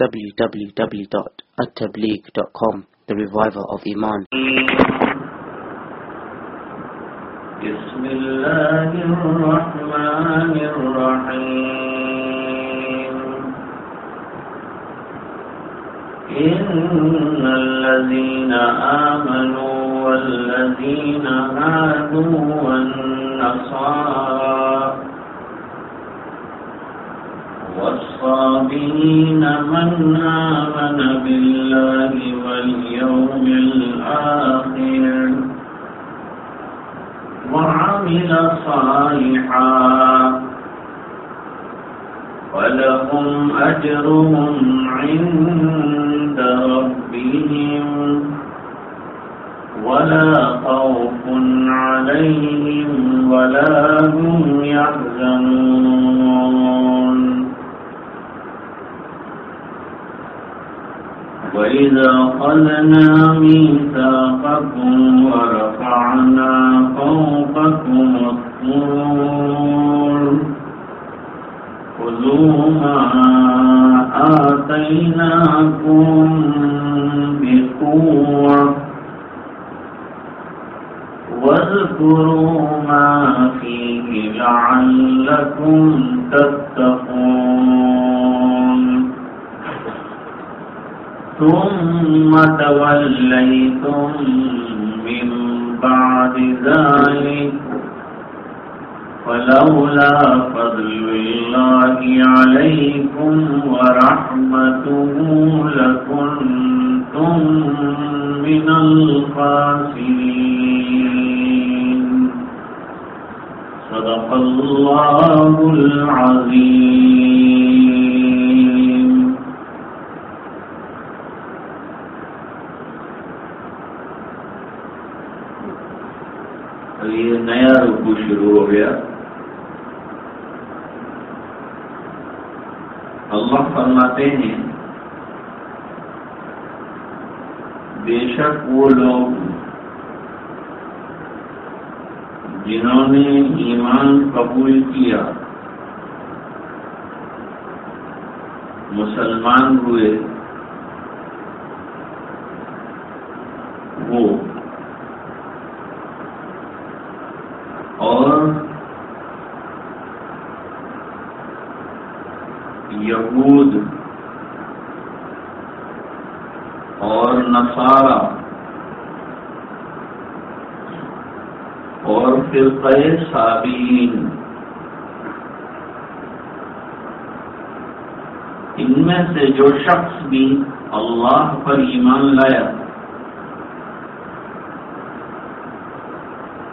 www.attableek.com The Reviver of Iman بسم الله الرحمن الرحيم إن الذين آمنوا والذين هادوا والنصارى والصابرين من آمن بالله واليوم الآخر وعمل صالحا ولهم أجرهم عند ربهم ولا خوف عليهم ولا هم يحزنون وإذا قلنا ميثاقكم ورفعنا فوقكم الطور خذوا ما آتيناكم بقوة واذكروا ما فيه لعلكم تتقون ثم توليتم من بعد ذلك فلولا فضل الله عليكم ورحمته لكنتم من الخاسرين. صدق الله العظيم. یہ نیا رکو شروع ہو گیا۔ اللہ فرماتے ہیں، بے شک وہ لوگ جنہوں نے ایمان قبول کیا، مسلمان ہوئے، وہ اور یہود اور نصارہ اور فرقہ صابین ان میں سے جو شخص بھی اللہ پر ایمان لایا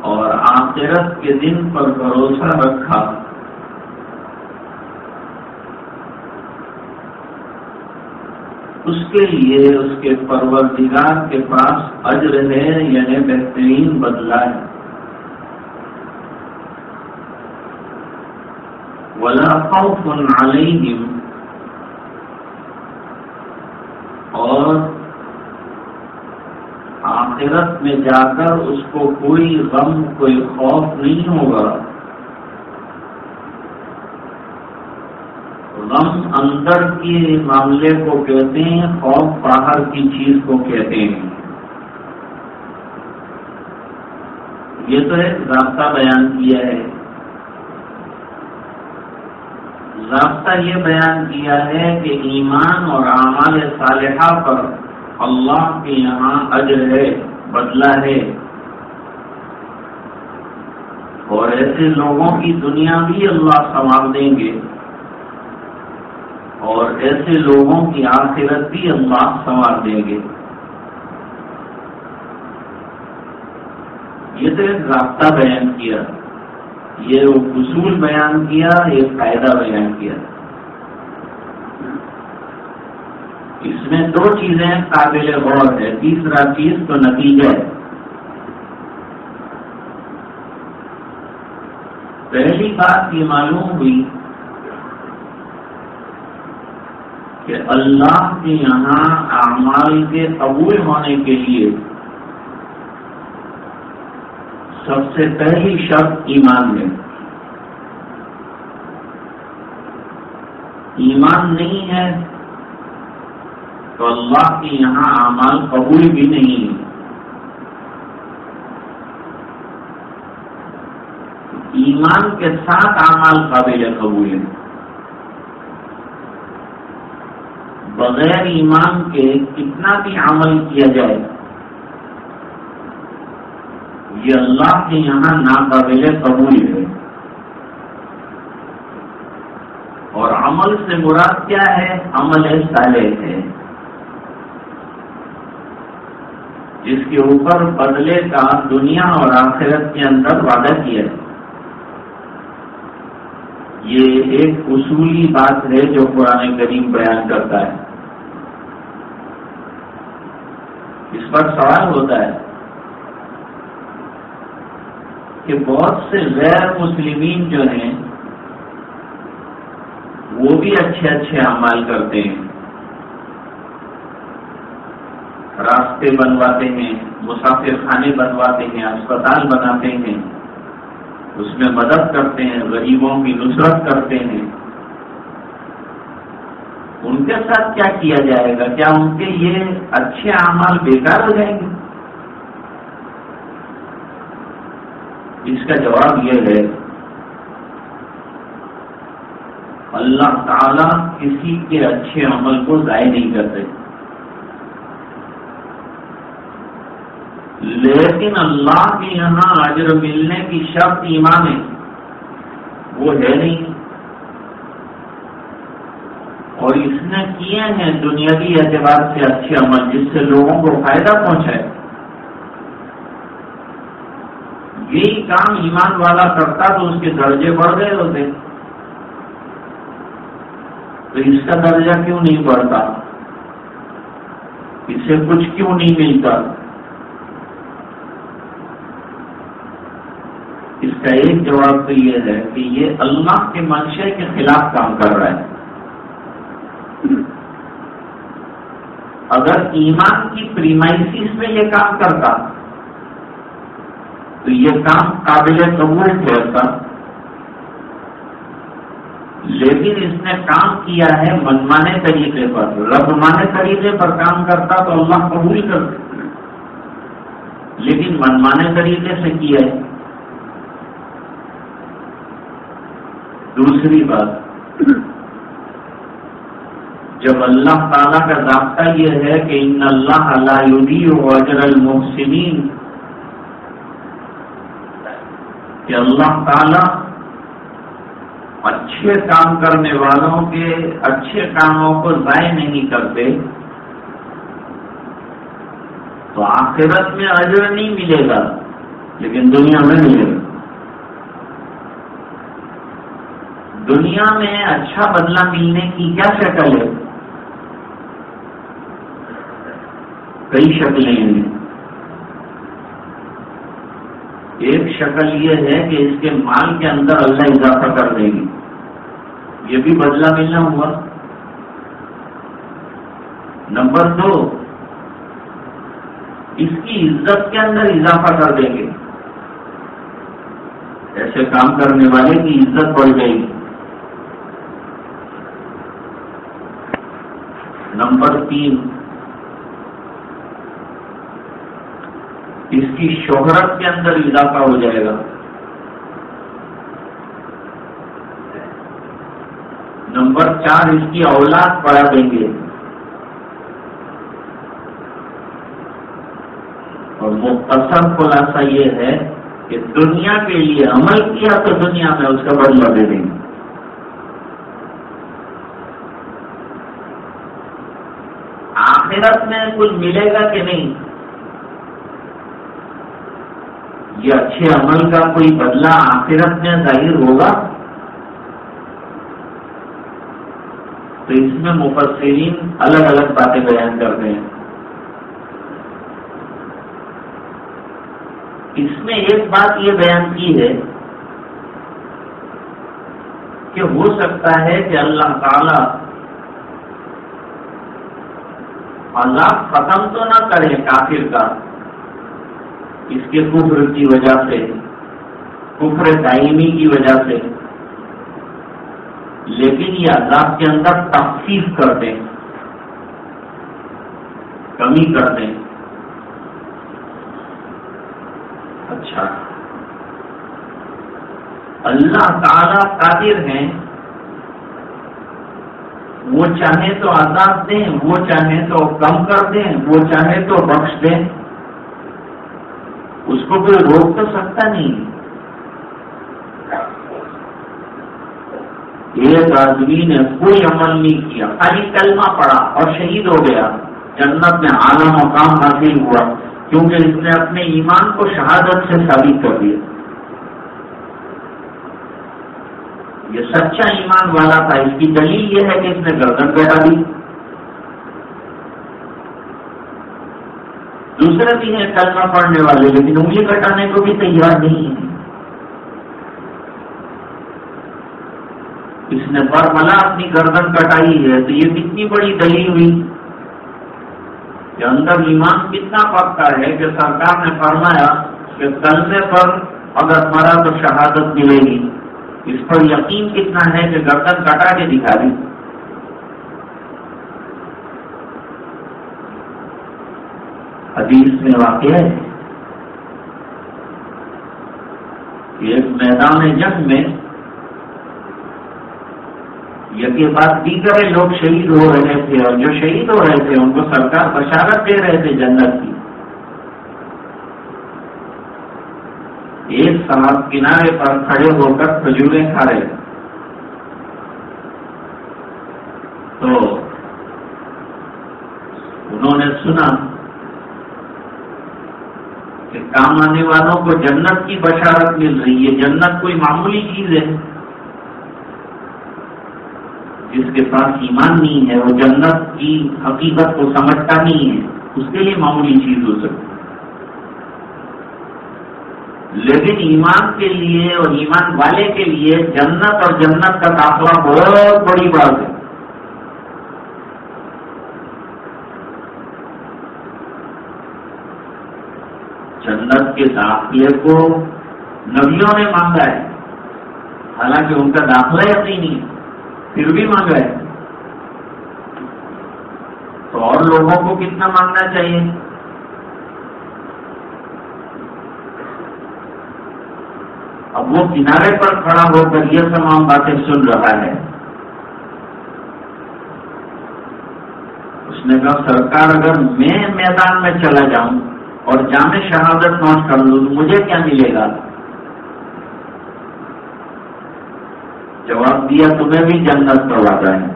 اور آخرت کے دن پر بھروسہ رکھا، اس کے لیے اس کے پروردگار کے پاس اجر ہے یعنی بہترین بدلہ ہے ولا خوف علیہم اور آخرت میں جا کر اس کو کوئی غم، کوئی خوف نہیں ہوگا۔ غم اندر کے معاملے کو کہتے ہیں، خوف باہر کی چیز کو کہتے ہیں۔ یہ تو ایک ضابطہ بیان کیا ہے۔ ضابطہ یہ بیان کیا ہے کہ ایمان اور اعمال صالحہ پر اللہ کے یہاں اجر ہے، بدلہ ہے۔ اور ایسے لوگوں کی دنیا بھی اللہ سنبھال دیں گے۔ اور ایسے لوگوں کی آخرت بھی اللہ سنوار دیں گے۔ یہ تو ایک رابطہ بیان کیا۔ یہ اصول بیان کیا، یہ فائدہ بیان کیا۔ اس میں دو چیزیں قابل غور ہے تیسرا چیز تو نتیجہ ہے۔ پہلی بات یہ معلوم ہوئی کہ اللہ کے یہاں اعمال کے قبول ہونے کے لیے سب سے پہلی شرط ایمان ہے۔ ایمان نہیں ہے تو اللہ کے یہاں اعمال قبول بھی نہیں ایمان کے ساتھ اعمال قابل قبول ہے۔ بغیر ایمان کے کتنا بھی عمل کیا جائے یہ اللہ کے یہاں ناقابل قبول ہے۔ اور عمل سے مراد کیا ہے؟ عمل صالح ہے۔ جس کے اوپر بدلے کا دنیا اور آخرت کے اندر وعدہ کیا۔ ہے یہ ایک اصولی بات ہے جو قرآن کریم بیان کرتا ہے۔ اس پر سوال ہوتا ہے کہ بہت سے غیر مسلمین جو ہیں، وہ بھی اچھے اچھے اعمال کرتے ہیں۔ راستے بنواتے ہیں، مسافر خانے بنواتے ہیں، اسپتال بناتے ہیں۔ اس میں مدد کرتے ہیں، غریبوں کی نصرت کرتے ہیں۔ ان کے ساتھ کیا کیا جائے گا؟ کیا ان کے یہ اچھے اعمال بیکار ہو جائیں گے؟ اس کا جواب یہ ہے، اللہ تعالی کسی کے اچھے عمل کو ضائع نہیں کرتے۔ لیکن اللہ کے یہاں اجر ملنے کی شرط ایمان ہے، وہ ہے نہیں۔ اور اس نے کیے ہیں دنیاوی اعتبار سے اچھے عمل، جس سے لوگوں کو فائدہ پہنچائے یہی کام ایمان والا کرتا تو اس کے درجے بڑھ گئے ہوتے۔ تو اس کا درجہ کیوں نہیں بڑھتا؟ اس سے کچھ کیوں نہیں ملتا؟ اس کا ایک جواب تو یہ ہے کہ یہ اللہ کے منشے کے خلاف کام کر رہا ہے۔ اگر ایمان کی پریمائسس میں یہ کام کرتا تو یہ کام قابل قبول ٹھہرتا لیکن اس نے کام کیا ہے منمانے طریقے پر۔ رب مانے طریقے پر کام کرتا تو اللہ قبول کر لیکن منمانے طریقے سے کیا ہے۔ دوسری بات۔ جب اللہ تعالیٰ کا ضابطہ یہ ہے کہ ان اللہ اللہ اجر المحسنین کہ اللہ تعالیٰ اچھے کام کرنے والوں کے اچھے کاموں کو ضائع نہیں کرتے، تو آخرت میں اجر نہیں ملے گا، لیکن دنیا میں ملے گا۔ دنیا میں اچھا بدلہ ملنے کی کیا شکل ہے؟ کئی شکلیں ہیں۔ ایک شکل یہ ہے کہ اس کے مال کے اندر اللہ اضافہ کر دے گی۔ یہ بھی بدلہ ملنا ہوا۔ نمبر دو، اس کی عزت کے اندر اضافہ کر دیں گے۔ ایسے کام کرنے والے کی عزت بڑھ گئی نمبر تین اس کی شہرت کے اندر اضافہ ہو جائے گا۔ نمبر چار، اس کی اولاد بڑھا دیں گے۔ اور مختصر خلاصہ یہ ہے کہ دنیا کے لیے عمل کیا تو دنیا میں اس کا بدلہ دے دیں گے۔ آخرت میں کچھ ملے گا کہ نہیں؟ یہ اچھے عمل کا کوئی بدلہ آخرت میں ظاہر ہوگا؟ تو اس میں مفسرین الگ الگ باتیں بیان کرتے ہیں۔ اس میں ایک بات یہ بیان کی ہے کہ ہو سکتا ہے کہ اللہ تعالی عذاب ختم تو نہ کرے کافر کا اس کے کفر کی وجہ سے، کفر دائمی کی وجہ سے۔ لیکن یہ عذاب کے اندر تخفیف کر دیں، کمی کر دیں۔ اچھا۔ اللہ تعالی قادر ہیں۔ وہ چاہے تو آزاد دیں، وہ چاہے تو کم کر دیں، وہ چاہے تو بخش دیں۔ اس کو کوئی روک تو سکتا نہیں۔ ایک آدمی نے کوئی عمل نہیں کیا۔ خالی کلمہ پڑا اور شہید ہو گیا۔ جنت میں اعلیٰ مقام حاصل ہوا، کیونکہ اس نے اپنے ایمان کو شہادت سے ثابت کر دیا۔ یہ سچا ایمان والا تھا۔ اس کی دلیل یہ ہے کہ اس نے گردن بیٹھا دی۔ دوسرے بھی ہیں کلمہ پڑھنے والے، لیکن انگلی کٹانے کو بھی تیار نہیں ہے۔ اس نے برملا اپنی گردن کٹائی ہے، تو یہ کتنی بڑی دلیل ہوئی؟ کہ اندر ایمان کتنا پکا ہے کہ سرکار نے فرمایا کہ کلمے پر اگر مرا تو شہادت ملے گی۔ اس پر یقین کتنا ہے کہ گردن کٹا کے دکھا دی۔ حدیث میں واقع ہے ایک میدان جنگ میں یقین بعد دیگر لوگ شہید ہو رہے تھے اور جو شہید ہو رہے تھے ان کو سرکار بشارت دے رہے تھے جنت کی۔ ایک صاحب کنارے پر کھڑے ہو کر کھجورے کھا رہے تو انہوں نے سنا کہ کام آنے والوں کو جنت کی بشارت مل رہی ہے۔ جنت کوئی معمولی چیز ہے۔ جس کے پاس ایمان نہیں ہے، وہ جنت کی حقیقت کو سمجھتا نہیں ہے۔ اس کے لیے معمولی چیز ہو سکتی لیکن ایمان کے لیے اور ایمان والے کے لیے جنت اور جنت کا داخلہ بہت بڑی بات ہے جنت کے داخلے کو نبیوں نے مانگا ہے۔ حالانکہ ان کا داخلہ یقینی ہے، پھر بھی مانگا ہے۔ تو اور لوگوں کو کتنا مانگنا چاہیے؟ اب وہ کنارے پر کھڑا ہو کر یہ تمام باتیں سن رہا ہے۔ اس نے کہا، سرکار، اگر میں میدان میں چلا جاؤں اور جامع شہادت نوٹ کر لوں تو مجھے کیا ملے گا؟ جواب دیا، تمہیں بھی جنت کا وعدہ ہے۔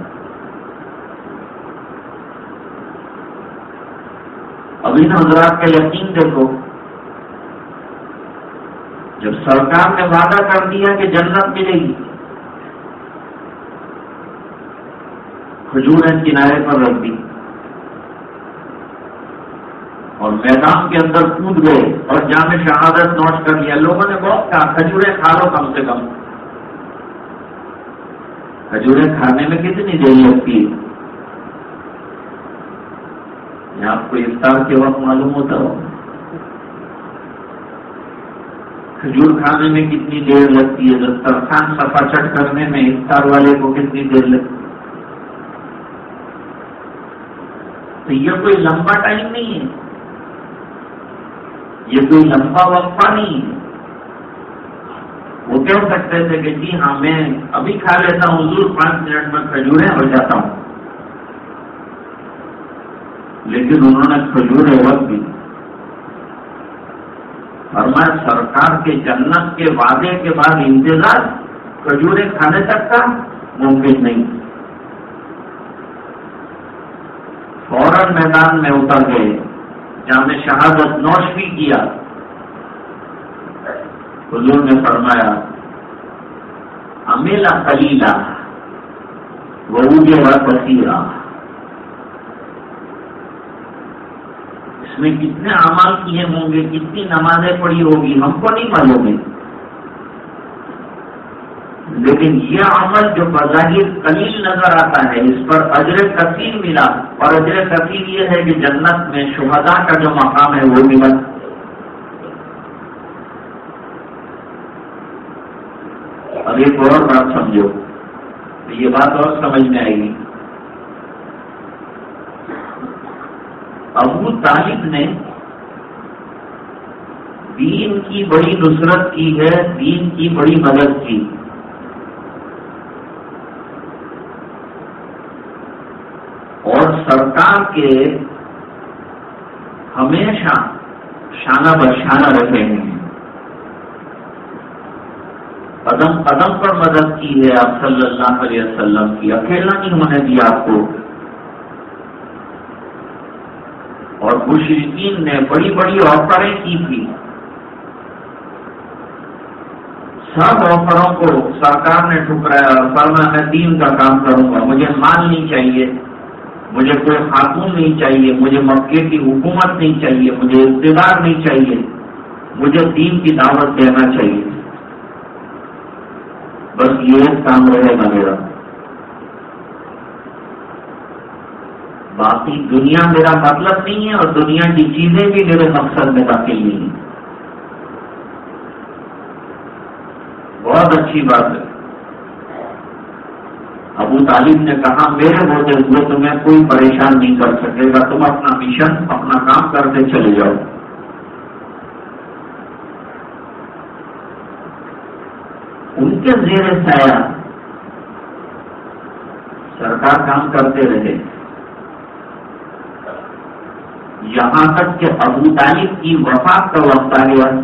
ابھی حضرات کا یقین دیکھو، جب سرکار نے وعدہ کر دیا کہ جنت ملے گی، کھجور کنارے پر رکھ دی۔ اور میدان کے اندر کود گئے اور جامع شہادت نوٹ کر لیا۔ لوگوں نے بہت کہا کھجورے کھا لو کم سے کم؟ کھجورے کھانے میں کتنی دیر لگتی ہے؟ آپ کو افطار کے وقت معلوم ہوتا ہو کھجور کھانے میں کتنی دیر لگتی ہے؟ دسترخوان سفا چٹ کرنے میں افطار والے کو کتنی دیر لگتی تو یہ کوئی لمبا ٹائم نہیں ہے۔ یہ کوئی لمبا وقفہ نہیں ہے۔ وہ کہہ سکتے تھے کہ جی ہاں میں ابھی کھا لیتا ہوں، حضور پانچ منٹ میں کھجورے ہو جاتا ہوں۔ لیکن انہوں نے کھجورے وقت دی۔ اور میں سرکار کے جنت کے وعدے کے بعد انتظار کھجورے کھانے تک کا ممکن نہیں۔ فوراً میدان میں اتر گئے۔ جہاں میں شہادت نوش بھی کیا، حضور نے فرمایا امیلا خلیلا وہ بصیرہ۔ اس میں کتنے اعمال کیے ہوں گے، کتنی نمازیں پڑھی ہوگی، ہم کو نہیں معلوم ہے۔ لیکن یہ عمل جو بظاہر قلیل نظر آتا ہے، اس پر اجر کثیر ملا۔ اور اجر کثیر یہ ہے کہ جنت میں شہدا کا جو مقام ہے، وہ ملا۔ اب ایک اور بات سمجھو۔ یہ بات اور سمجھ میں آئے گی ابو طالب نے دین کی بڑی نصرت کی ہے، دین کی بڑی مدد کی اور سرکار کے ہمیشہ شانہ بشانہ رہے ہیں۔ قدم قدم پر مدد کی ہے آپ صلی اللہ علیہ وسلم کی۔ اکیلا نہیں ہونے دیا آپ کو۔ اور مشرقین نے بڑی بڑی آفریں کی تھی سب آفروں کو سرکار نے ٹھکرایا اور فرما، میں دین کا کام کروں گا، مجھے مال نہیں چاہیے۔ مجھے کوئی خاتون نہیں چاہیے، مجھے مکے کی حکومت نہیں چاہیے، مجھے اقتدار نہیں چاہیے، مجھے دین کی دعوت دینا چاہیے۔ بس یہ کام رہے گا میرا۔ باقی دنیا میرا مطلب نہیں ہے اور دنیا کی چیزیں بھی میرے مقصد میں داخل نہیں ہیں۔ بہت اچھی بات ہے۔ ابو طالب نے کہا میرے ہوتے ہوئے تمہیں کوئی پریشان نہیں کر سکے گا، تم اپنا مشن اپنا کام کرتے چلے جاؤ۔ ان کے زیر سایہ سرکار کام کرتے رہے۔ یہاں تک کہ ابو طالب کی وفات کا وقت آ گیا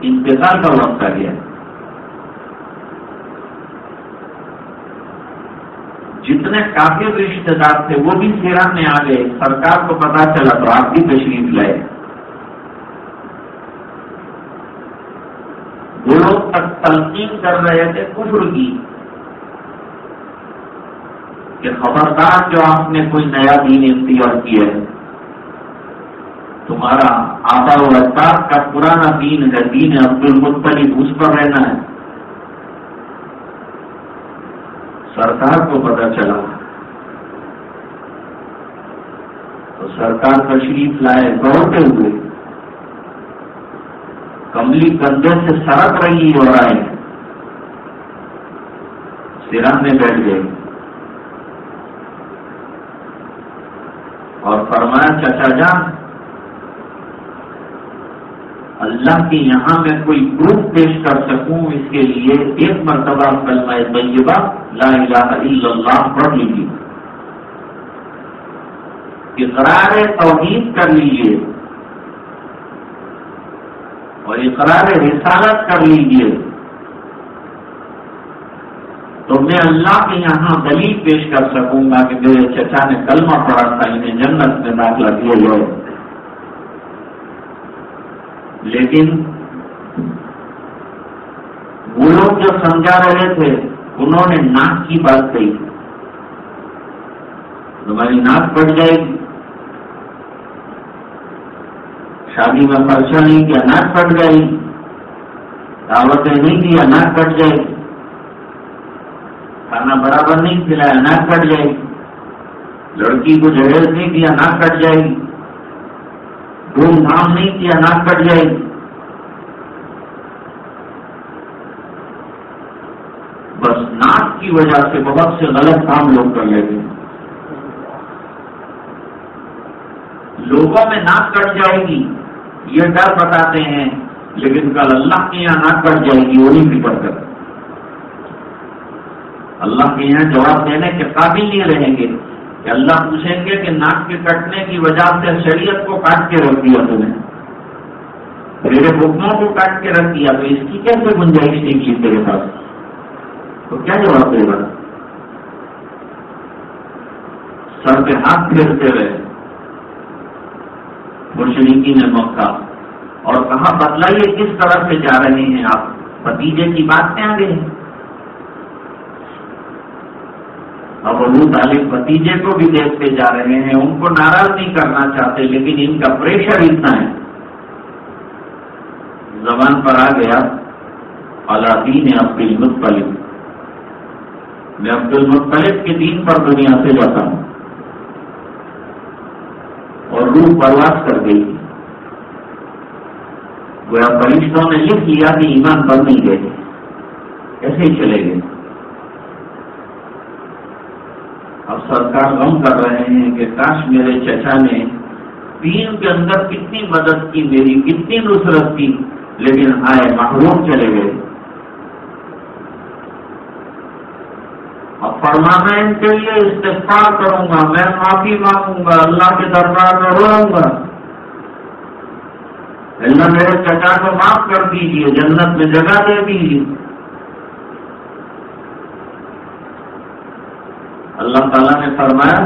انتظار کا وقت آ گیا۔ جتنے کافی رشتے دار تھے، وہ بھی سیرا میں آ گئے۔ سرکار کو پتا چلا، تو آپ بھی تشریف لائے۔ وہ لوگ تک تلقین کر رہے تھے کفر کی۔ کہ خبردار جو آپ نے کوئی نیا دین اختیار کیا ہے۔ تمہارا آبا و اجداد کا پرانا دین ہے، دین عبد المطلب اس پر رہنا ہے۔ سرکار کو پتا چلا۔ تو سرکار تشریف لائے، دوڑتے ہوئے۔ کملی کندھے سے سڑک رہی اور آئے۔ سرا میں بیٹھ گئے۔ اور فرمایا، چچا جان، اللہ کے یہاں میں کوئی پروف پیش کر سکوں، اس کے لیے ایک مرتبہ کلمہ طیبہ لا الہ الا اللہ پڑھ لیجیے اقرار توحید کر لیجیے اور اقرار رسالت کر لیجیے تو میں اللہ کے یہاں دلیل پیش کر سکوں گا کہ میرے چچا نے کلمہ پڑھا تھا، انہیں جنت میں داخلہ کیے گئے لیکن وہ لوگ جو سمجھا رہے تھے انہوں نے ناک کی بات کہی تمہاری ناک پڑ جائے گی۔ شادی میں خرچہ نہیں کیا ناک پٹ جائے گی۔ دعوتیں نہیں دیا ناک پٹ جائے گی۔ کھانا برابر نہیں کھلایا نہ کٹ جائے گی۔ لڑکی کو جہیز نہیں دیا نہ کٹ جائے گی۔ دھوم دھام نہیں کیا نہ کٹ جائے گی۔ بس ناک کی وجہ سے بہت سے غلط کام لوگ کر لیتے ہیں۔ لوگوں میں ناک کٹ جائے گی، یہ ڈر بتاتے ہیں، لیکن کل اللہ کے یہاں ناک کٹ جائے گی، وہی بھی پڑ کر۔ اللہ کے یہاں جواب دینے کے قابل نہیں رہیں گے۔ کہ اللہ پوچھیں گے کہ ناک کے کٹنے کی وجہ سے شریعت کو کاٹ کے رکھ دیا تمہیں میرے حکموں کو کاٹ کے رکھ دیا، تو اس کی کیسے گنجائش نہیں کی تیرے پاس؟ تو کیا جواب دے گا؟ سر پہ ہاتھ پھیرتے رہے مرشنیکی نے موقع اور کہاں بتلائیے کس طرح سے جا رہے ہیں آپ؟ بتیجے کی بات میں آگے اب ابو طالب بتیجے کو بھی دیکھتے جا رہے ہیں، ان کو ناراض نہیں کرنا چاہتے لیکن ان کا پریشر اتنا ہے۔ زبان پر آ گیا دین عبد المطلب میں عبد المطلب کے دین پر دنیا سے جاتا ہوں۔ اور روح پرواز کر گئی۔ گویا فرشتوں نے لکھ لیا کہ ایمان بن نہیں گئے۔ کیسے چلے گئے۔ اب سرکار غم کر رہے ہیں کہ کاش میرے چچا نے دین کے اندر کتنی مدد کی، میری کتنی نصرت کی، لیکن آئے محروم چلے گئے۔ اب فرمانا ان کے لیے استفار کروں گا، میں معافی مانگوں گا، اللہ کے دربار میں روؤں گا۔ اللہ میرے چچا کو معاف کر دیجیے جنت میں جگہ دے دیجیے اللہ تعالیٰ نے فرمایا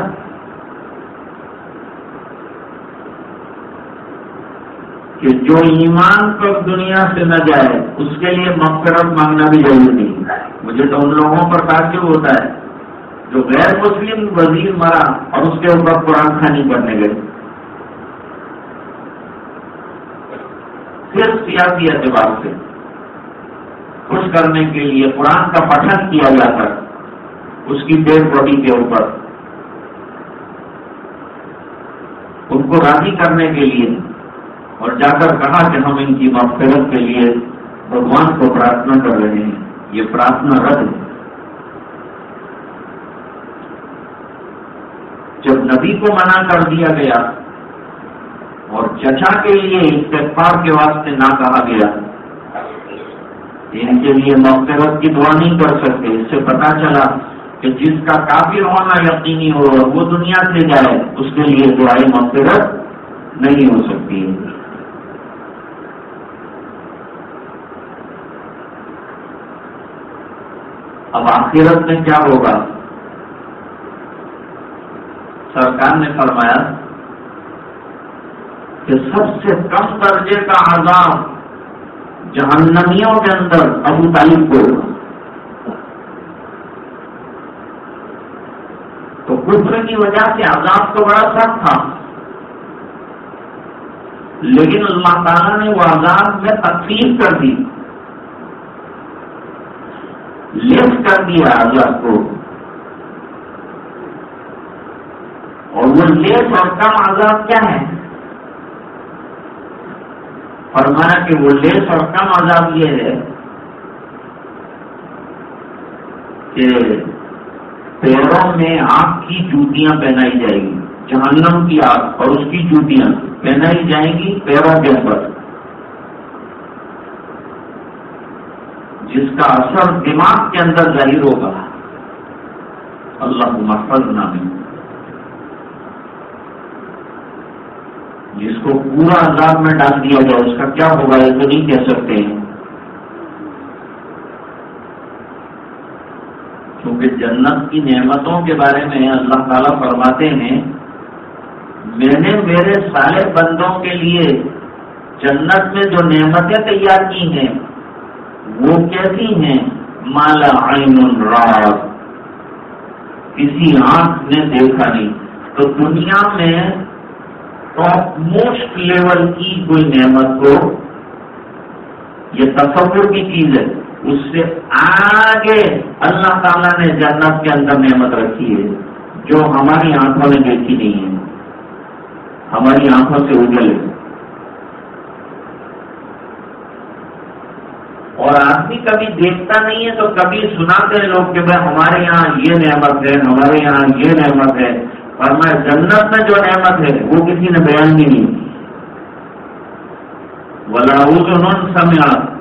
کہ جو ایمان پر دنیا سے نہ جائے، اس کے لیے مغفرت مانگنا بھی ضروری نہیں۔ مجھے تو ان لوگوں پر تعجب ہوتا ہے۔ جو غیر مسلم وزیر مرا اور اس کے اوپر قرآن خانی کرنے گئے۔ صرف سیاسی اعتبار سے خوش کرنے کے لیے قرآن کا پٹھن کیا جاتا اس کی ڈیڈ باڈی کے اوپر۔ ان کو راضی کرنے کے لیے اور جا کر کہا کہ ہم ان کی مغفرت کے لیے بھگوان کو پرارتھنا کر رہے ہیں۔ یہ پرارتھنا رد ہے۔ جب نبی کو منع کر دیا گیا اور چچا کے لیے استغفار کے واسطے نہ کہا گیا، ان کے لیے مغفرت کی دعا نہیں کر سکتے۔ اس سے پتا چلا کہ جس کا کافر ہونا یقینی ہو اور وہ دنیا سے جائے، اس کے لیے دعائیں مغفرت نہیں ہو سکتی۔ اب آخرت میں کیا ہوگا؟ سرکار نے فرمایا کہ سب سے کم درجے کا عذاب جہنمیوں کے اندر ابو طالب کو تو کفر کی وجہ سے عذاب تو بڑا سخت تھا، لیکن اللہ تعالیٰ نے وہ عذاب میں تقسیم کر دی۔ لیس کر دیا عذاب کو اور وہ لیس اور کم عذاب کیا ہے فرمایا کہ وہ لیس اور کم عذاب یہ ہے کہ پیروں میں آگ کی جوتیاں پہنائی جائے گی جہنم کی آگ اور اس کی جوتیاں پہنائی جائیں گی، پیروں کے اوپر جس کا اثر دماغ کے اندر ظاہر ہوگا۔ اللہ محفظ نامی جس کو پورا عذاب میں ڈال دیا جائے، اس کا کیا ہوگا؟ یہ تو نہیں کہہ سکتے۔ ہیں کیونکہ جنت کی نعمتوں کے بارے میں اللہ تعالیٰ فرماتے ہیں، میں نے میرے سارے بندوں کے لیے جنت میں جو نعمتیں تیار کی ہیں وہ کیسی ہیں، مالا عین رات کسی آنکھ نے دیکھا نہیں۔ تو دنیا میں ٹاپ موسٹ لیول کی کوئی نعمت ہو، یہ تصور کی چیز ہے۔ اس سے آگے اللہ تعالیٰ نے جنت کے اندر نعمت رکھی ہے، جو ہماری آنکھوں نے دیکھی نہیں ہے۔ ہماری آنکھوں سے اجل ہے۔ اور آدمی کبھی دیکھتا نہیں ہے تو کبھی سناتے ہیں لوگ کہ بھائی ہمارے یہاں یہ نعمت ہے، ہمارے یہاں یہ نعمت ہے۔ اور میں جنت میں جو نعمت ہے، وہ کسی نے بیان بھی نہیں۔ کی ولاؤ سمیا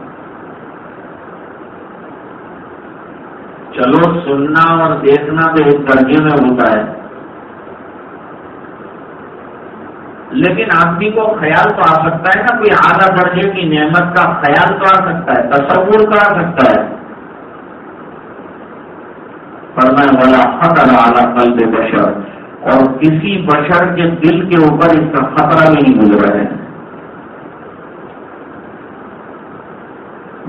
چلو، سننا اور دیکھنا تو ایک درجے میں ہوتا ہے۔ لیکن آدمی کو خیال تو آ سکتا ہے نا، کوئی اعلیٰ درجے کی نعمت کا خیال تو آ سکتا ہے، تصور تو آ سکتا ہے۔ فرمائے والا خطر اعلیٰ قلب بشر۔ اور کسی بشر کے دل کے اوپر اس کا خطرہ بھی نہیں گزرا ہے۔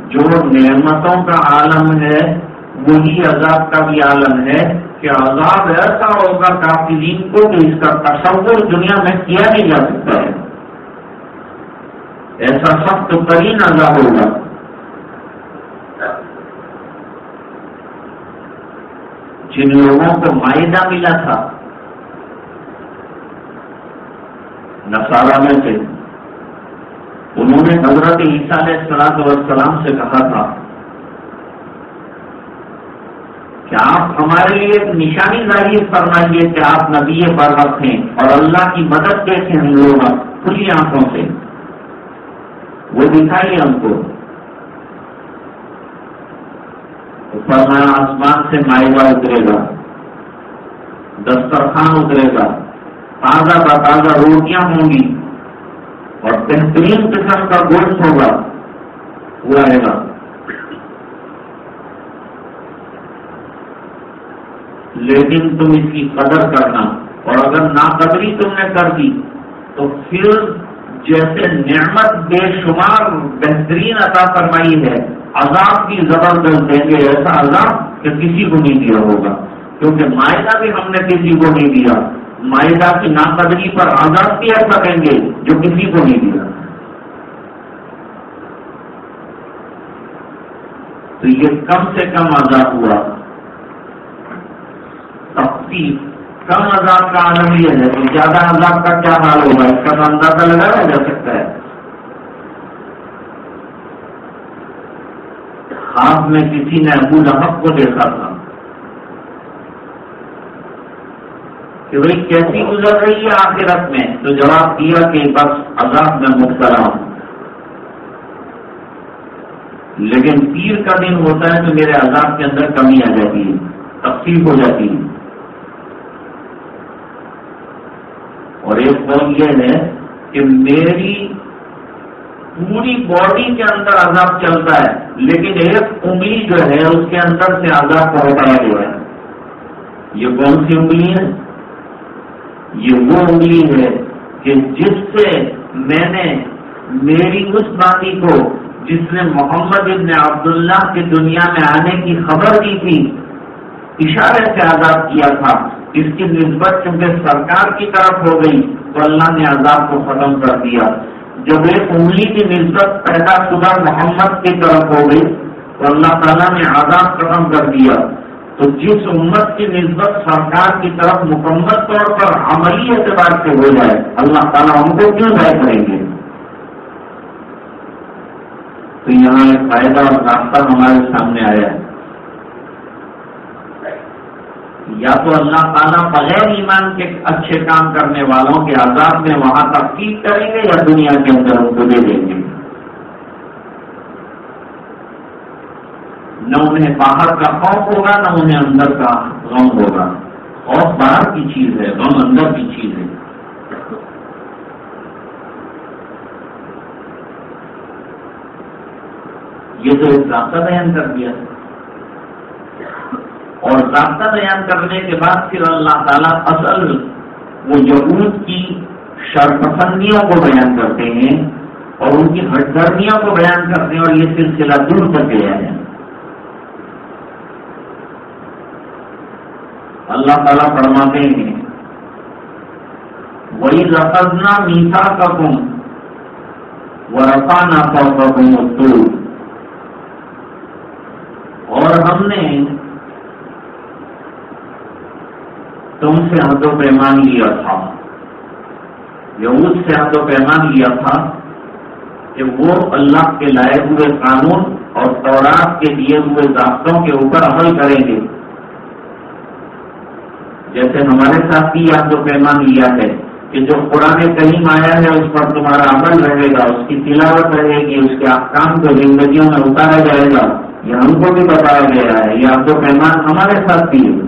جو نعمتوں کا عالم ہے، وہی عذاب کا بھی عالم ہے۔ کہ عذاب ایسا ہوگا کافی کو کہ اس کا تصور دنیا میں کیا نہیں جا سکتا ہے۔ ایسا سخت ترین عذاب ہوگا۔ جن لوگوں کو معاہدہ ملا تھا نسارا میں سے، انہوں نے حضرت عیسیٰ علیہ السلام سے کہا تھا کہ آپ ہمارے لیے ایک نشانی ظاہر فرمائیے کہ آپ نبی برحق ہیں اور اللہ کی مدد دیکھیں ہم لوگ کھلی آنکھوں سے۔ وہ دکھائیے ہم کو۔ فرمایا آسمان سے مائبہ اترے گا، دسترخوان اترے گا، تازہ کا تازہ روٹیاں ہوں گی اور بہترین قسم کا گوشت ہوگا، وہ آئے گا۔ لیکن تم اس کی قدر کرنا اور اگر ناقدری تم نے کر دی، تو پھر جیسے نعمت بے شمار بہترین عطا فرمائی ہے، عذاب کی زبردست دیں گے، ایسا عذاب کہ کسی کو نہیں دیا ہوگا۔ کیونکہ معاہدہ بھی ہم نے کسی کو نہیں دیا۔ معاہدہ کی ناقدری پر آزاد بھی ایسا کہیں گے جو کسی کو نہیں دیا۔ تو یہ کم سے کم آزاد ہوا۔ کم عذاب کا عالم یہ ہے تو زیادہ عذاب کا کیا حال ہوگا؟ اس کا اندازہ لگایا جا سکتا ہے۔ خواب میں کسی نے ابو لہب کو دیکھا تھا کہ بھائی کیسی گزر رہی ہے آخرت میں؟ تو جواب دیا کہ بس عذاب میں مبتلا ہوں۔ لیکن پیر کا دن ہوتا ہے تو میرے عذاب کے اندر کمی آ جاتی ہے تقسیم ہو جاتی ہے۔ اور ایک قول یہ ہے کہ میری پوری باڈی کے اندر عذاب چلتا ہے، لیکن ایک انگلی جو ہے، اس کے اندر سے عذاب پہنچایا گیا ہے۔ یہ کون سی انگلی ہے؟ یہ وہ انگلی ہے کہ جس سے میں نے میری اس باقی کو، جس نے محمد ابن عبداللہ کی دنیا میں آنے کی خبر دی تھی، اشارے سے آزاد کیا تھا۔ اس کی نسبت چونکہ سرکار کی طرف ہو گئی تو اللہ نے عذاب کو ختم کر دیا۔ جب ایک انگلی کی نسبت پیدا شدہ محمد کی طرف ہو گئی تو اللہ تعالیٰ نے عذاب ختم کر دیا۔ تو جس امت کی نسبت سرکار کی طرف مکمل طور پر عملی اعتبار سے ہو جائے، اللہ تعالیٰ ہم کو کیوں ضائع کریں گے؟ تو یہاں ایک فائدہ اور راستہ ہمارے سامنے آیا۔ ہے یا تو اللہ تعالیٰ بغیر ایمان کے اچھے کام کرنے والوں کے عذاب میں وہاں تفصیل کریں گے یا دنیا کے اندر ان کو دے دیں گے؟ نہ انہیں باہر کا خوف ہوگا، نہ انہیں اندر کا غم ہوگا۔ خوف باہر کی چیز ہے، غم اندر کی چیز ہے۔ یہ تو ایک راستہ بیان کر دیا اور ضابطہ بیان کرنے کے بعد پھر اللہ تعالیٰ اصل وہ یہود کی شرپسندیوں کو بیان کرتے ہیں اور ان کی ہٹ گرمیوں کو بیان کرتے ہیں اور یہ سلسلہ دور کر گیا ہے اللہ تعالیٰ فرماتے ہیں وہی رقدنا میسا کا کم وہ رفانہ کا کم اور ہم نے تم سے حد و پیمان لیا تھا۔ یہود سے حد و پیمان لیا تھا کہ وہ اللہ کے لائے ہوئے قانون اور تورات کے لیے ہوئے ضابطوں کے اوپر عمل کریں گے۔ جیسے ہمارے ساتھ بھی حد و پیمان لیا ہے کہ جو قرآن کریم آیا ہے، اس پر تمہارا عمل رہے گا، اس کی تلاوت رہے گی، اس کے احکام کو زندگیوں میں اتارا جائے گا۔ یہ ہم کو بھی بتایا گیا ہے، یہ حد و پیمان ہمارے ساتھ بھی ہے۔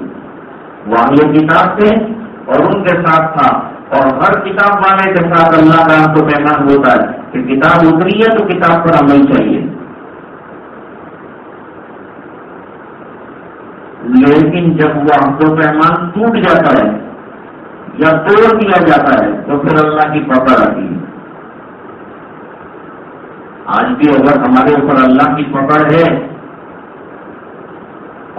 وہ اہل کتاب تھے اور ان کے ساتھ تھا۔ اور ہر کتاب والے کے ساتھ اللہ کا تو پیغام ہوتا ہے کہ کتاب اتری ہے تو کتاب پر عمل چاہیے۔ لیکن جب وہ عہد و پیمان ٹوٹ جاتا ہے یا توڑ دیا جاتا ہے تو پھر اللہ کی پکڑ آتی ہے۔ آج بھی اگر ہمارے اوپر اللہ کی پکڑ ہے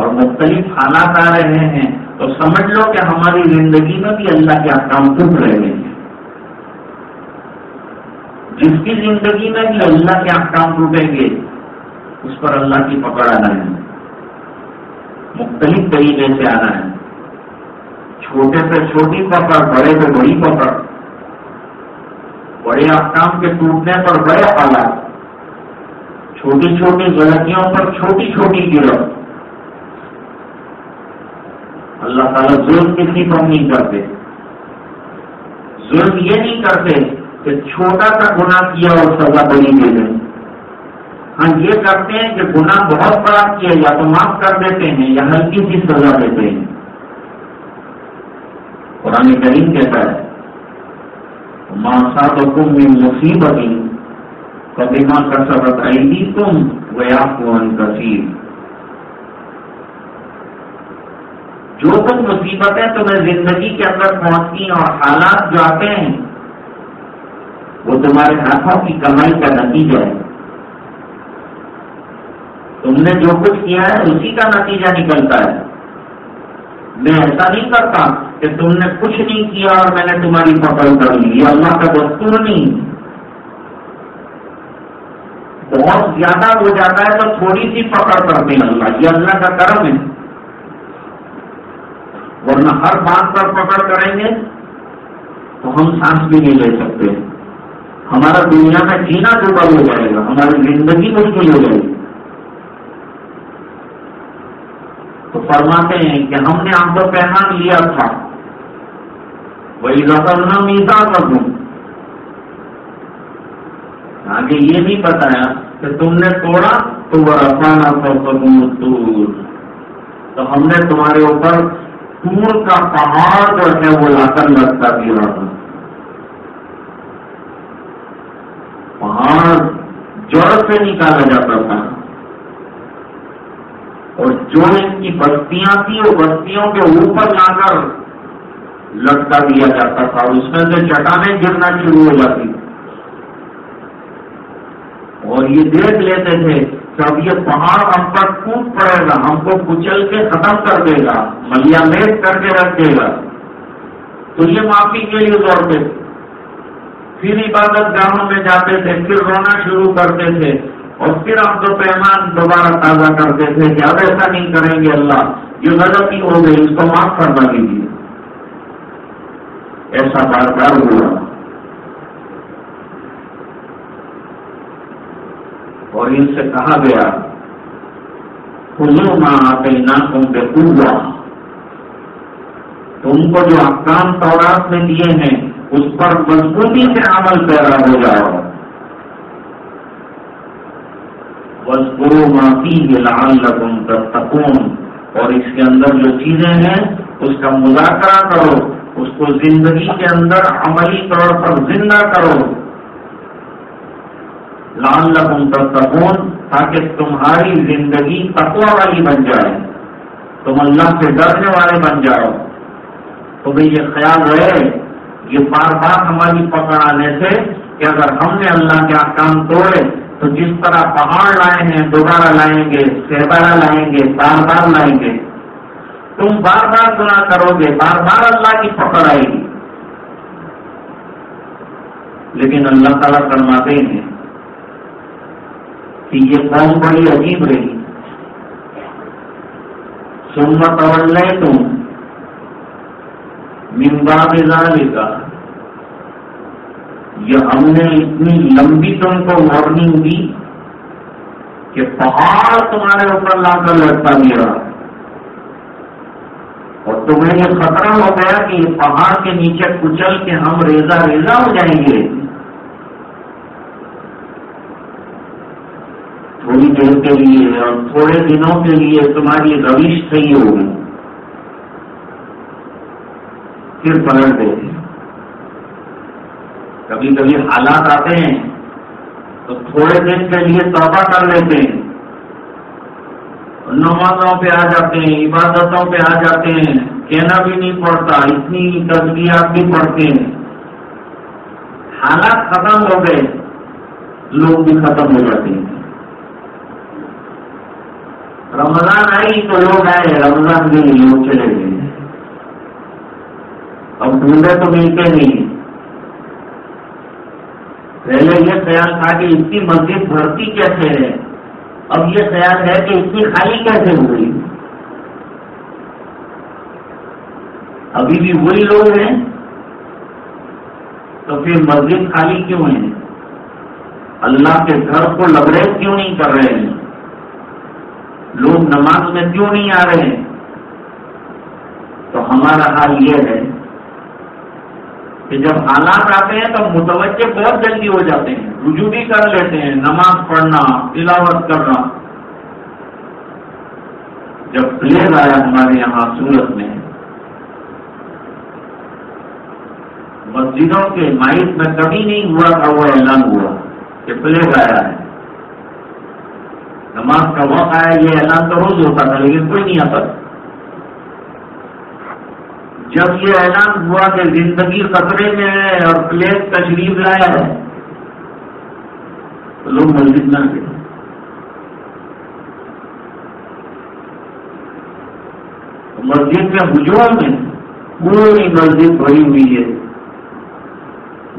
اور مختلف حالات آ رہے ہیں، تو سمجھ لو کہ ہماری زندگی میں بھی اللہ کے احکام ٹوٹ رہے ہیں۔ جس کی زندگی میں بھی اللہ کے احکام ٹوٹیں گے، اس پر اللہ کی پکڑ آنا ہے۔ مختلف طریقے سے آنا ہے۔ چھوٹے سے چھوٹی پکڑ، بڑے سے بڑی پکڑ۔ بڑے احکام کے ٹوٹنے پر بڑے حالات۔ چھوٹی چھوٹی غلطیوں پر چھوٹی چھوٹی گرفت۔ اللہ تعالیٰ ظلم کسی پر نہیں کرتے ظلم یہ نہیں کرتے کہ چھوٹا سا گناہ کیا اور سزا بڑی دے دیں۔ ہاں یہ کرتے ہیں کہ گناہ بہت بڑا کیا یا تو معاف کر دیتے ہیں یا ہلکی سی سزا دیتے ہیں۔ قرآن کریم کہتا ہے ماں سات حکم میں مصیبت کبھی ماں کا سبق آئی تم ویا کون کثیر جو کچھ مصیبتیں تمہیں زندگی کے اندر پہنچتی ہیں اور حالات جو آتے ہیں، وہ تمہارے ہاتھوں کی کمائی کا نتیجہ ہے۔ تم نے جو کچھ کیا ہے، اسی کا نتیجہ نکلتا ہے۔ میں ایسا نہیں کرتا کہ تم نے کچھ نہیں کیا اور میں نے تمہاری پکڑ کر لی۔ یہ اللہ کا دستور نہیں۔ بہت زیادہ ہو جاتا ہے تو تھوڑی سی پکڑ کرتے ہیں۔ اللہ، یہ اللہ کا کرم ہے۔ ورنہ ہر بات پر پکڑ کریں گے تو ہم سانس بھی نہیں لے سکتے۔ ہمارا دنیا میں جینا ڈوبل ہو جائے گا، ہماری زندگی مشکل ہو جائے گی۔ تو فرماتے ہیں کہ ہم نے آپ کو پیغام لیا تھا۔ وہی رقم میزا کر دوں آگے یہ نہیں بتایا کہ تم نے توڑا تو وہ رفانہ دور تو ہم نے تمہارے اوپر تور کا پہاڑ جو ہے وہ لا کر لگتا دیا تھا۔ پہاڑ جڑ سے نکالا جاتا تھا۔ اور جو ان کی بستیاں تھیں، وہ بستیوں کے اوپر جا کر لٹکا دیا جاتا تھا۔ اور اس میں سے چٹانیں گرنا شروع ہو جاتی۔ اور یہ دیکھ لیتے تھے کہ اب یہ پہاڑ ہم پر ٹوٹ پڑے گا، ہم کو کچل کے ختم کر دے گا، ملیا میٹ کر کے رکھ دے گا۔ تو یہ معافی کے لیے دوڑتے پھر عبادت گاہوں میں جاتے تھے، پھر رونا شروع کرتے تھے۔ اور پھر ہم تو پیمان دوبارہ تازہ کرتے تھے کہ اب ایسا نہیں کریں گے اللہ، یہ غلطی ہو گئی، اس کو معاف کرنا دیجیے ایسا بار بار ہوا۔ اور ان سے کہا گیا کلو ماں آتے نہ تم پہ پورا تم کو جو احکام تورات میں دیے ہیں، اس پر مضبوطی سے عمل پیدا ہو جاؤ۔ گرو معافی لال لگن تکون اور اس کے اندر جو چیزیں ہیں، اس کا مذاکرہ کرو، اس کو زندگی کے اندر عملی طور پر زندہ کرو۔ لال لگن تکون تاکہ تمہاری زندگی تقوا والی بن جائے۔ تم اللہ سے ڈرنے والے بن جاؤ۔ تو بھائی یہ خیال رہے، یہ بار بار ہماری پکڑ آنے سے کہ اگر ہم نے اللہ کے کام توڑے، تو جس طرح پہاڑ لائے ہیں، دوبارہ لائیں گے سہبارہ لائیں گے، بار بار لائیں گے۔ تم بار بار گنا کرو گے، بار بار اللہ کی پکڑ آئے گی۔ لیکن اللہ تعالیٰ فرماتے ہیں کہ یہ قوم بڑی عجیب رہی۔ سنت اور تم ممبا میں کا یہ ہم نے اتنی لمبی تم کو وارننگ دی کہ پہاڑ تمہارے اوپر لا کر لڑتا گیا۔ اور تمہیں یہ خطرہ ہو گیا کہ یہ پہاڑ کے نیچے کچل کے ہم ریزا ریزا ہو جائیں گے۔ تھوڑی دیر کے لیے اور تھوڑے دنوں کے لیے تمہاری رویش صحیح ہوگی۔ پھر پلٹ دے کبھی کبھی حالات آتے ہیں تو تھوڑے دن کے لیے توبہ کر لیتے ہیں۔ نمازوں پہ آ جاتے ہیں، عبادتوں پہ آ جاتے ہیں۔ کہنا بھی نہیں پڑتا، اتنی تصویرات بھی پڑھتے ہیں۔ حالات ختم ہو گئے، لوگ بھی ختم ہو جاتے ہیں۔ رمضان آئی تو لوگ آئے، رمضان بھی لوگ چلے گئے۔ اب ڈھونڈے تو ملتے نہیں۔ پہلے یہ خیال تھا کہ اس کی مسجد بھرتی کیسے ہے؟ اب یہ خیال ہے کہ اس کی خالی کیسے ہوئی ابھی بھی وہی لوگ ہیں۔ تو پھر مسجد خالی کیوں ہے؟ اللہ کے گھر کو لبریز کیوں نہیں کر رہے ہیں؟ لوگ نماز میں کیوں نہیں آ رہے ہیں؟ تو ہمارا حال یہ ہے کہ جب حالات آتے ہیں تو متوجہ بہت جلدی ہو جاتے ہیں، رجوع بھی کر لیتے ہیں، نماز پڑھنا، تلاوت کرنا۔ جب پلیئر آیا ہمارے یہاں سورت میں، مسجدوں کے مائک میں کبھی نہیں ہوا تھا، وہ اعلان ہوا کہ پلیئر آیا ہے۔ نماز کا وقت آیا یہ اعلان تو روز ہوتا تھا لیکن کوئی نہیں آتا جب یہ اعلان ہوا کہ زندگی خطرے میں ہے اور پلیٹ تشریف لایا ہے تو لوگ مسجد نہ گئے مسجد میں ہجوم میں پوری مسجد بھری ہوئی ہے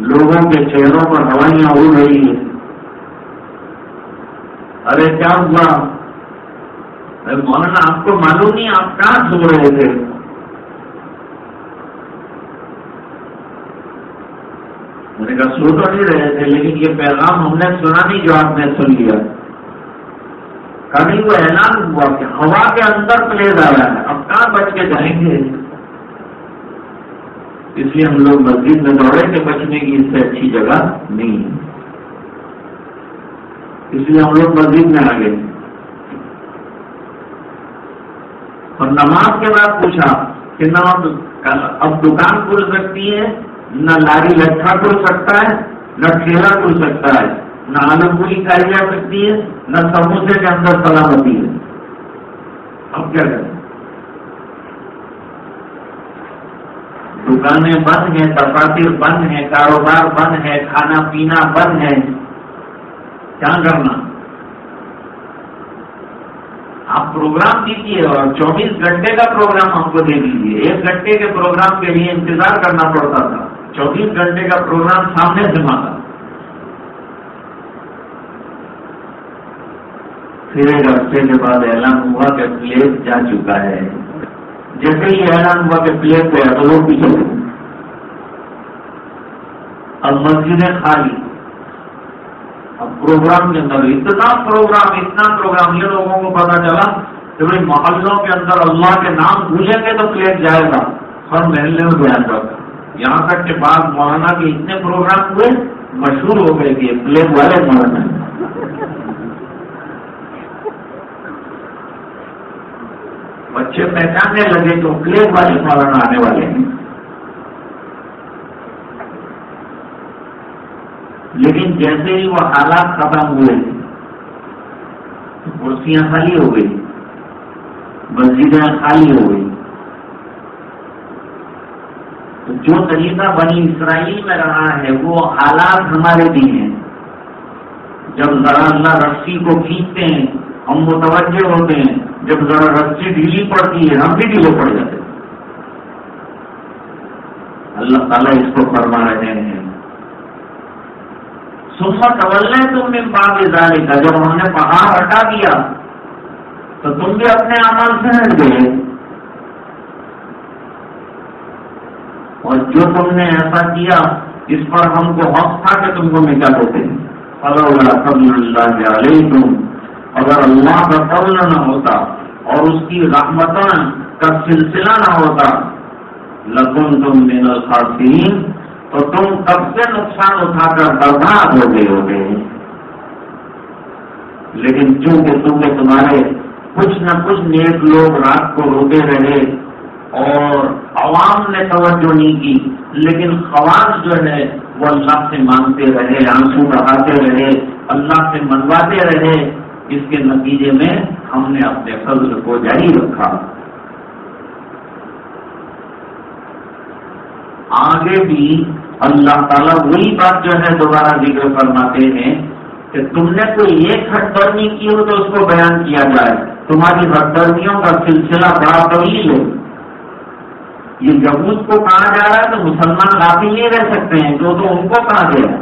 لوگوں کے چہروں پر ہوائیاں اڑ رہی ہیں ارے کیا ہوا؟ مولانا، آپ کو معلوم نہیں، آپ کہاں سو رہے تھے؟ میں نے کہا، سو تو نہیں رہے تھے، لیکن یہ پیغام ہم نے سنا نہیں جو آپ نے سن لیا۔ کبھی وہ اعلان ہوا کہ ہوا کے اندر پلیز آ رہا ہے، اب کہاں بچ کے جائیں گے؟ اس لیے ہم لوگ مسجد میں دوڑے کے بچنے کی اس سے اچھی جگہ نہیں۔ ہے اس لیے ہم لوگ مسجد میں آ گئے اور نماز کے بعد پوچھا کہ نہ اب دکان کھل سکتی ہے، نہ لاری لٹھا کھل سکتا ہے، نہ ٹھیلا کھل سکتا ہے۔ نہ آلو پوری کھائی جا سکتی ہے، نہ سموسے کے اندر سلامتی ہے۔ اب کیا کریں؟ دکانیں بند ہیں، دفاتر بند ہیں، کاروبار بند ہے کھانا پینا بند ہے کیا کرنا آپ پروگرام دیجیے اور چوبیس گھنٹے کا پروگرام ہم کو دے دیجیے ایک گھنٹے کے پروگرام کے لیے انتظار کرنا پڑتا تھا۔ چوبیس گھنٹے کا پروگرام سامنے سے مانگا۔ پھر ایک ہفتے کے بعد اعلان ہوا کہ پلیس جا چکا ہے۔ جیسے ہی اعلان ہوا کہ پلیس گیا تو وہ پیچھے۔ اب مسجدیں خالی۔ اب پروگرام کے اندر، اتنا پروگرام اتنا پروگرام، یہ لوگوں کو پتا چلا کہ بھائی محلوں کے اندر اللہ کے نام پوچھیں گے تو پلیٹ جائے گا۔ ہر محلے میں بیان کرتا یہاں تک کہ بعد مولانا کے اتنے پروگرام ہوئے، مشہور ہو گئے کہ پلیٹ والے مولانا بچے پہچاننے لگے تو پلیٹ والے مولانا آنے والے ہیں۔ لیکن جیسے ہی وہ حالات ختم ہوئے کرسیاں خالی ہو گئی، مسجدیں خالی ہو گئی۔ جو طریقہ بنی اسرائیل میں رہا ہے، وہ حالات ہمارے بھی ہیں۔ جب ذرا اللہ رسی کو کھینچتے ہیں، ہم متوجہ ہوتے ہیں۔ جب ذرا رسی ڈھیلی پڑتی ہے، ہم بھی ڈھیلے پڑ جاتے ہیں۔ اللہ تعالیٰ اس کو فرما رہے ہیں۔ تم میں ادارے کا جب ہم نے پہاڑ ہٹا دیا، تو تم بھی اپنے عمل سے ہٹ گئے۔ اور جو تم نے ایسا کیا، اس پر ہم کو حق تھا کہ تم کو مٹا دیتے اللہ علیہ تم اگر اللہ کا فضل نہ ہوتا اور اس کی رحمت کا سلسلہ نہ ہوتا لکن تم من الخاسرین تو تم کب سے نقصان اٹھا کر برباد ہو گئے ہوتے ہیں۔ لیکن چونکہ تم نے تمہارے کچھ نہ کچھ نیک لوگ رات کو روتے رہے اور عوام نے توجہ نہیں کی، لیکن خواص جو ہے وہ اللہ سے مانگتے رہے، آنسو بہاتے رہے، اللہ سے منواتے رہے۔ اس کے نتیجے میں ہم نے اپنے فضل کو جاری رکھا۔ آگے بھی اللہ تعالیٰ وہی بات جو ہے دوبارہ ذکر فرماتے ہیں کہ تم نے کوئی ایک ہٹ برنی کی ہو تو اس کو بیان کیا جائے۔ تمہاری ہٹ برنیوں کا سلسلہ بڑا طویل ہے۔ یہ جمود کو کہا جا رہا ہے تو مسلمان کافی نہیں رہ سکتے ہیں جو تو ان کو کہا گیا۔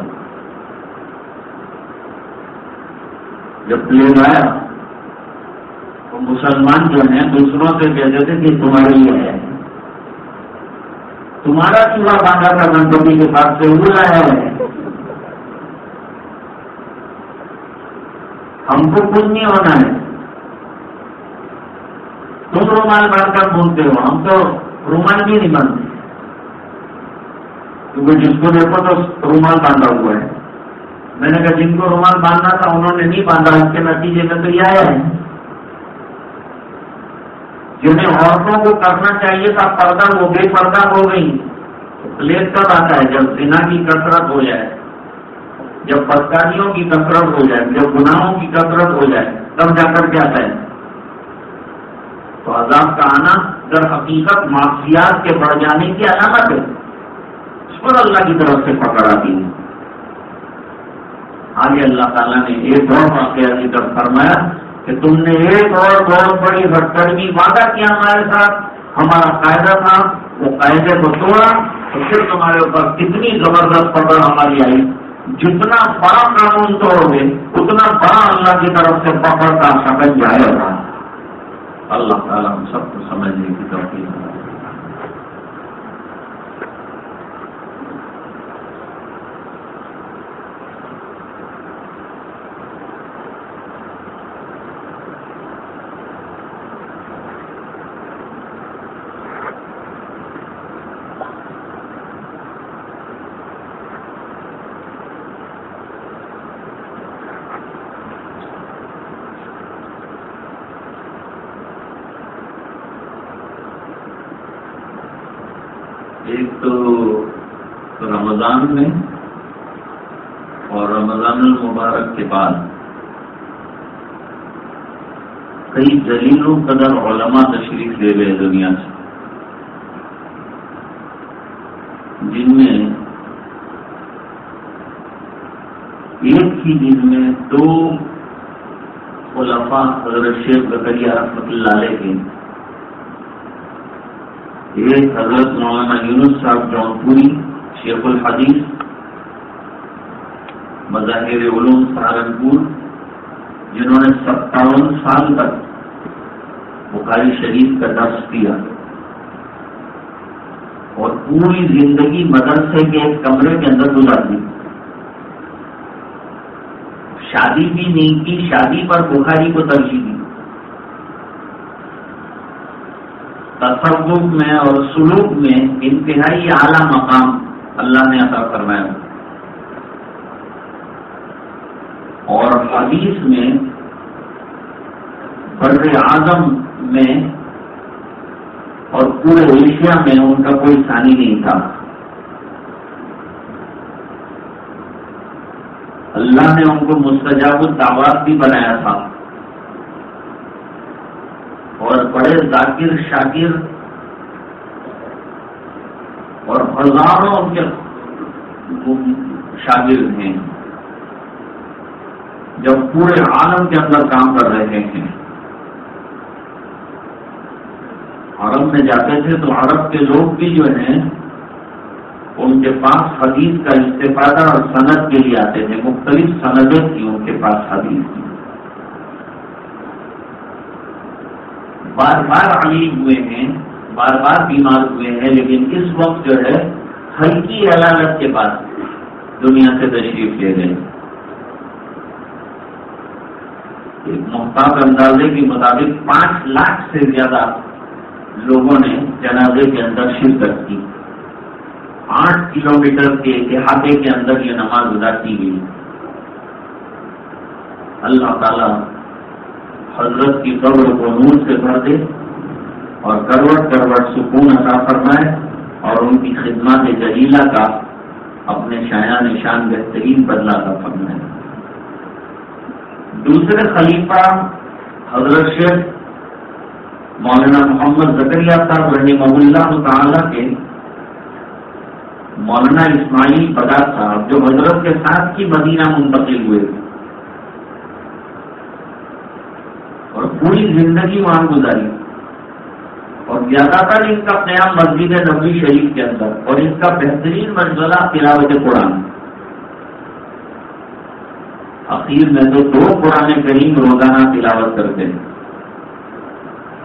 جب پلین آیا تو مسلمان جو ہیں دوسروں سے کہتے تھے کہ تمہاری یہ ہے۔ تمہارا چولہا باندھا تھا گنپتی کے پاس سے بلا ہے۔ ہم کو کچھ نہیں ہونا ہے۔ تم رومال بار کر بولتے ہو، ہم تو رومال بھی نہیں باندھتے کیونکہ جس کو دیکھو تو رومال باندھا ہوا ہے۔ میں نے کہا، جن کو رومال باندھنا تھا، انہوں نے نہیں باندھا، اس کے نتیجے میں تو یہ آیا ہے۔ جنہیں عورتوں کو کرنا چاہیے تھا، پردہ وہ بے پردہ ہو گئی پلیٹ کب آتا ہے؟ جب سنا کی کثرت ہو جائے، جب بدکاریوں کی کثرت ہو جائے، جب گناہوں کی کثرت ہو جائے، تب جا کر کے آتا ہے تو عذاب کا آنا در حقیقت معافیات کے بڑھ جانے کی علامت ہے۔ اس پر اللہ کی طرف سے پکڑ آتی ہے۔ آگے اللہ تعالیٰ نے ایک اور واقعہ کی طرف فرمایا کہ تم نے ایک اور بہت بڑی ہٹکڑی وعدہ کیا ہمارے ساتھ؟ ہمارا قاعدہ تھا، وہ قاعدے کو توڑا، تو پھر تمہارے اوپر کتنی زبردست پکڑ ہماری آئی؟ جتنا بڑا قانون توڑو گے اتنا بڑا اللہ کی طرف سے پکڑ کا شکل جائے گا اللہ تعالیٰ ہم سب کو سمجھنے کی طرف رمضان میں اور رمضان المبارک کے بعد کئی دلیلوں قدر علماء تشریف لے گئے دنیا سے۔ جن میں ایک ہی دن میں دو خلفاء حضرت شیخ بکریا رحمت اللہ علیہ کے۔ ایک حضرت مولانا یونس صاحب جون پوری شیخ الحدیث، مظاہر علوم سہارنپور، جنہوں نے ستاون سال تک بخاری شریف کا درس کیا۔ اور پوری زندگی مدرسے کے ایک کمرے کے اندر گزار دی۔ شادی بھی نہیں کی، شادی پر بخاری کو ترجیح دی۔ تصوف میں اور سلوک میں انتہائی اعلی مقام۔ اللہ نے عطا فرمایا۔ اور حدیث میں بر اعظم میں اور پورے ایشیا میں ان کا کوئی ثانی نہیں تھا۔ اللہ نے ان کو مستجاب الدعوات بھی بنایا تھا۔ اور بڑے ذاکر شاکر اور ہزاروں کے شاگرد ہیں۔ جب پورے عالم کے اندر کام کر رہے ہیں۔ عرب میں جاتے تھے تو عرب کے لوگ بھی جو ہیں، ان کے پاس حدیث کا استفادہ اور صنعت کے لیے آتے تھے، مختلف صنعتیں تھی ان کے پاس حدیث۔ کی بار بار علیم ہوئے ہیں۔ بار بار بیمار ہوئے ہیں، لیکن اس وقت جو ہے، ہلکی علامت کے بعد دنیا سے تشریف لے گئے۔ ایک محتاط اندازے کے مطابق پانچ لاکھ سے زیادہ لوگوں نے جنازے کے اندر شرکت کی۔ آٹھ کلو میٹر کے احاطے کے اندر یہ نماز ادا کی گئی۔ اللہ تعالی حضرت کی قبر کو نور سے بھر دے۔ اور کروٹ کروٹ سکون عطا فرمائے اور ان کی خدمات جلیلہ کا اپنے شاعر نشان بہترین بدلا کا فرمائے۔ دوسرے خلیفہ حضرت شیخ مولانا محمد زکریہ صاحب رحیم اللہ تعالیٰ کے مولانا اسماعیل بدا صاحب جو حضرت کے ساتھ کی مدینہ منتقل ہوئے۔ اور پوری زندگی وہاں گزاری۔ اور زیادہ تر ان کا قیام مسجد نبی شریف کے اندر اور ان کا بہترین مشغلہ تلاوت قرآن۔ اخیر میں تو دو قرآن کریم روزانہ تلاوت کرتے ہیں۔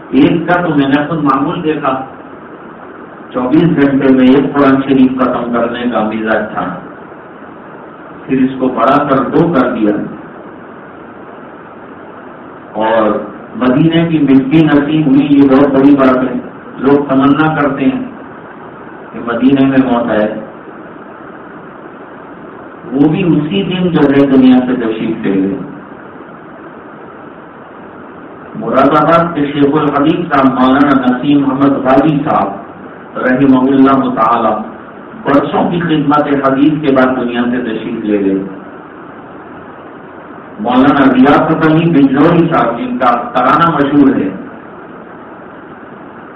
ایک کا تو میں نے خود معمول دیکھا۔ چوبیس گھنٹے میں ایک قرآن شریف ختم کرنے کا مزاج تھا۔ پھر اس کو بڑا کر دو کر دیا۔ اور مدینے کی مٹی نصیب ہوئی یہ بہت بڑی بات ہے۔ لوگ تمنا کرتے ہیں کہ مدینے میں موت ہے وہ بھی اسی دن جو ہے دنیا سے تشریف لے گئے مراد آباد کے شیخ الحدیب صاحب مولانا نسیم محمد غازی صاحب رحمہ اللہ تعالی برسوں کی خدمت حدیث کے بعد دنیا سے تشریف لے گئے مولانا ریاست علی بجوری صاحب، جن کا ترانہ مشہور ہے۔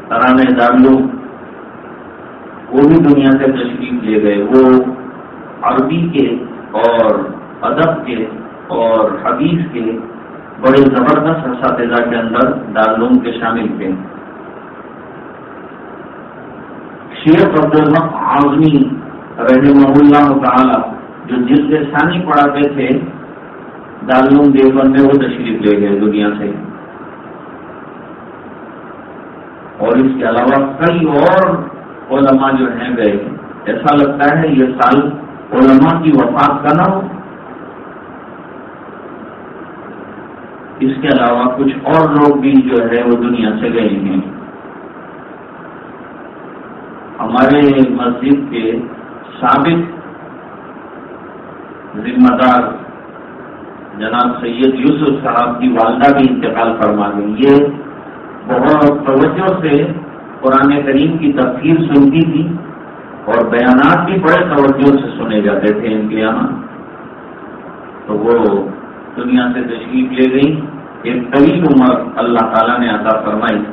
ترانے دارلو وہ بھی دنیا سے تشریف لے گئے۔ وہ عربی کے اور ادب کے اور حدیث کے بڑے زبردست اساتذہ کے اندر دارالعلوم کے شامل تھے۔ شیخ عبد الحق آزمی رحمہ اللہ تعالی، جو جلد ثانی پڑھاتے تھے دارالعلوم دیوبند میں وہ تشریف لے گئے دنیا سے۔ اور اس کے علاوہ کئی اور علماء جو ہیں گئے۔ ایسا لگتا ہے یہ سال علماء کی وفات کا نہ ہو۔ اس کے علاوہ کچھ اور لوگ بھی جو ہے وہ دنیا سے گئے ہیں۔ ہمارے مسجد کے سابق ذمہ دار جناب سید یوسف صاحب کی والدہ بھی انتقال فرما گئی یہ بہت توجہ سے قرآن کریم کی تفصیل سنتی تھی اور بیانات بھی بڑے توجہ سے سنے جاتے تھے ان کے یہاں۔ تو وہ دنیا سے تشریف لے گئی ایک طویل عمر اللہ تعالیٰ نے عطا فرمائی۔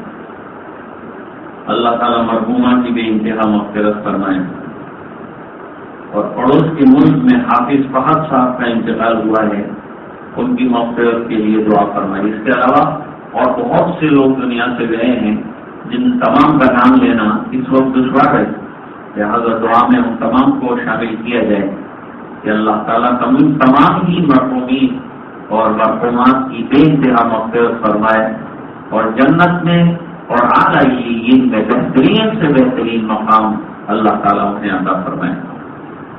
اللہ تعالیٰ مرحوما کی بے انتہا مغفرت فرمائے۔ اور پڑوس کے ملک میں حافظ فہد صاحب کا انتقال ہوا ہے۔ ان کی مغفرت کے لیے دعا فرمائی۔ اس کے علاوہ اور بہت سے لوگ دنیا سے گئے ہیں، جن تمام کا نام لینا اس وقت دشوار ہے۔ لہٰذا دعا میں ان تمام کو شامل کیا جائے۔ کہ اللہ تعالیٰ تمام ہی مرحومی اور مرحومات کی بے انتہا مغفرت فرمائے اور جنت میں اور آئی میں بہترین سے بہترین مقام اللہ تعالیٰ نے عطا فرمائے۔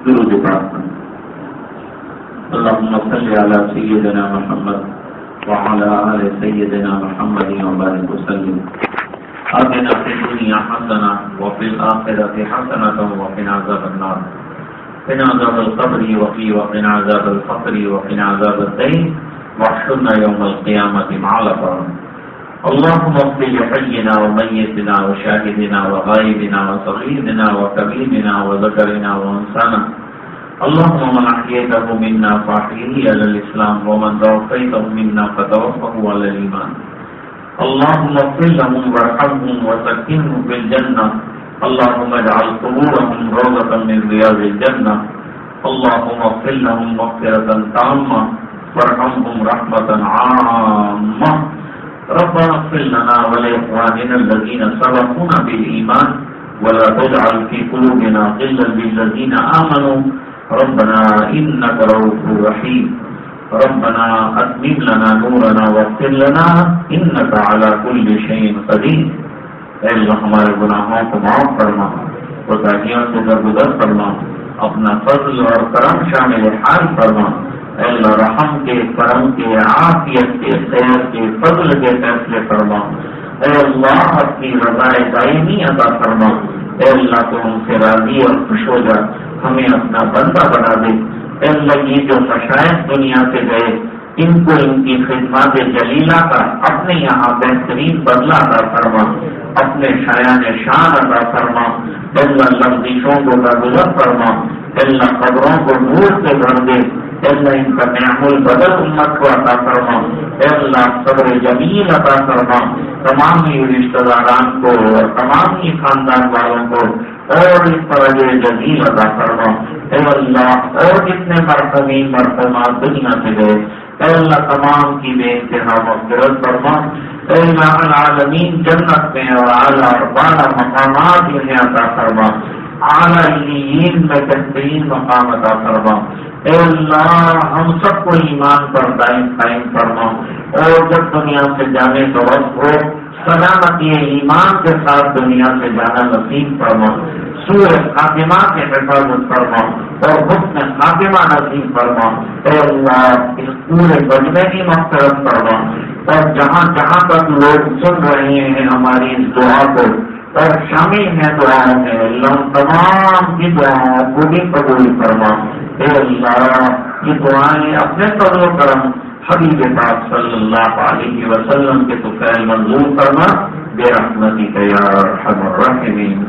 درود پڑھا اللهم صل على سيدنا محمد وعلى آل سيدنا محمد وبارك وسلم. آتنا في الدنيا حسنة وفي الآخرة حسنة وقنا عذاب النار. قنا عذاب القبر وفي وقنا عذاب الفقر وقنا عذاب الدين. واحشرنا يوم القيامة مع الأبرار. اللهم اغفر لحينا وميتنا وشاهدنا وغائبنا وصغيرنا وكبيرنا وذكرنا وانسانا اللهم من احييته منا فاحيه على الاسلام ومن توفيته منا فتوفه على الايمان اللهم اغفر لهم وارحمهم وسكنهم في الجنه اللهم اجعل قبورهم روضة من رياض الجنة اللهم اغفر لهم مغفرة تامة وارحمهم رحمة عامة ربنا اغفر لنا ولإخواننا الذين سبقونا بالإيمان. ولا تجعل في قلوبنا غلا للذين آمنوا. ربنا إنك رؤوف رحيم. ربنا أتمم لنا نورنا واغفر لنا إنك على كل شيء قدير. اے اللہ، ہمارے گناہوں کو معاف فرما کوتاہیوں سے درگزر فرما، اپنا فضل اور کرم شامل حال فرما۔ اے اللہ، رحم کے، کرم کے، عافیت کے، خیر کے، فضل کے فیصلے فرما۔ اے اللہ، اپنی رضائے دائمی ادا فرما۔ اے اللہ تو ہم سے راضی اور خوش ہو جا، ہمیں اپنا بندہ بنا دے۔ اے اللہ یہ جو مشاہد دنیا سے گئے ان کو ان کی خدمات جلیلہ کا اپنے یہاں بہترین بدلہ ادا فرما، اپنے شایان شان ادا فرما اللہ لفظیشوں کو درگزر فرما اللہ قبروں کو نور سے بھر دے اللہ ان کا نعم البدل امت کو عطا فرما اللہ صبر جمیل عطا فرما، تمام ہی رشتہ داران کو اور تمام ہی خاندان والوں کو اور اس طرح جمیل عطا فرما۔ اے اللہ، اور کتنے مرتبی مرتبہ دنیا سے گئے اے اللہ تمام کی بے انتہا مغفرت فرما۔ اے اللہ العالمین، جنت میں اور اعلیٰ اور بالا مقامات انہیں عطا فرما۔ اعلیٰ میں بہترین مقام عطا فرما۔ اے اللہ، ہم سب کو ایمان پر دائم قائم فرما۔ اور جب دنیا سے جانے کا وقت ہو سلامتی ایمان کے ساتھ دنیا سے جانا نصیب فرما۔ سور خاتمہ کے حفاظت فرما اور حسن خاتمہ نصیب فرما۔ اے اللہ، اس پورے بجنے کی مقصد فرما۔ اور جہاں جہاں تک لوگ سن رہے ہیں ہماری اس دعا کو پر شامل ہے دعا ہے اللہ تمام کی دعا کو بھی قبول فرما۔ اے اللہ، یہ دعائیں اپنے قدر و کرم حبیب پاک صلی اللہ علیہ وسلم کے تو فیل منظور کرنا بے رحمتی تیار حمر رحمین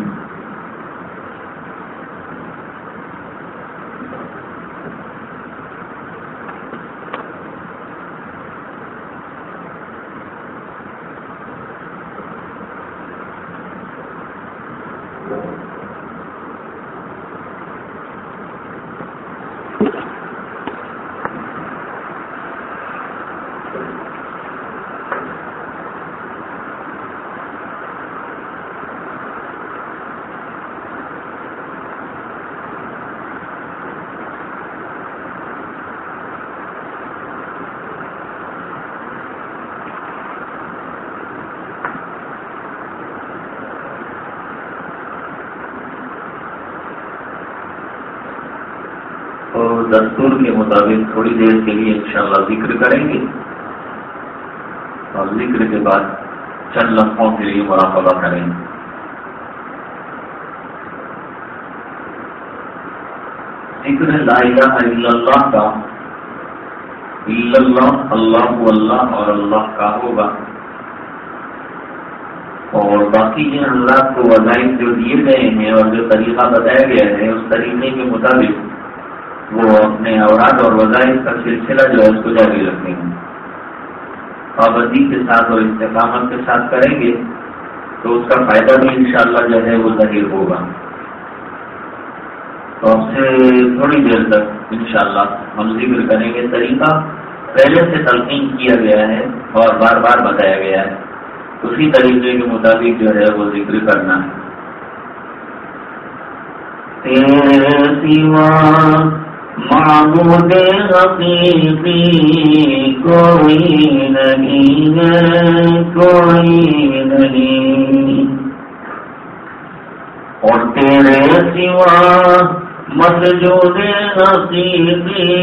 دستور کے مطابق تھوڑی دیر کے لیے انشاءاللہ ذکر کریں گے۔ اور ذکر کے بعد چند لمحوں کے لیے مراقبہ کریں گے۔ ذکر لا الہ الا اللہ کا اللہ اللہ اللہ اور اللہ کا ہوگا۔ اور باقی جن اللہ کو وظائف جو دیے گئے ہیں اور جو طریقہ بتایا گیا ہے، اس طریقے کے مطابق وہ اپنے اوراد اور وظائف کا سلسلہ جو ہے اس کو جاری رکھیں گے۔ پابندی کے ساتھ اور استحکامت کے ساتھ کریں گے تو اس کا فائدہ بھی انشاءاللہ جو ہے وہ ظاہر ہوگا۔ تو اب سے تھوڑی دیر تک انشاءاللہ ہم ذکر کریں گے طریقہ۔ پہلے سے تلقین کیا گیا ہے اور بار بار بتایا گیا ہے۔ اسی طریقے کے مطابق جو ہے وہ ذکر کرنا ہے۔ معبود حقیقی کوئی نہیں ہے، کوئی نہیں۔ اور تیرے سوا مسجود حقیقی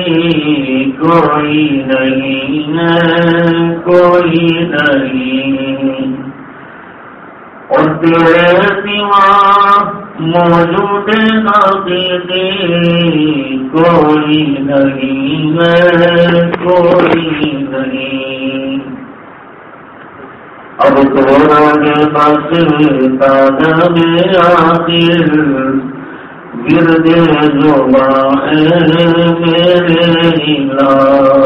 کوئی نہیں ہے، کوئی نہیں۔ اور تیرے سوا موجود نبی کوئی نہیں کوئی نہیں۔ اب تو گے بس تازہ میں جو ہے میرے اللہ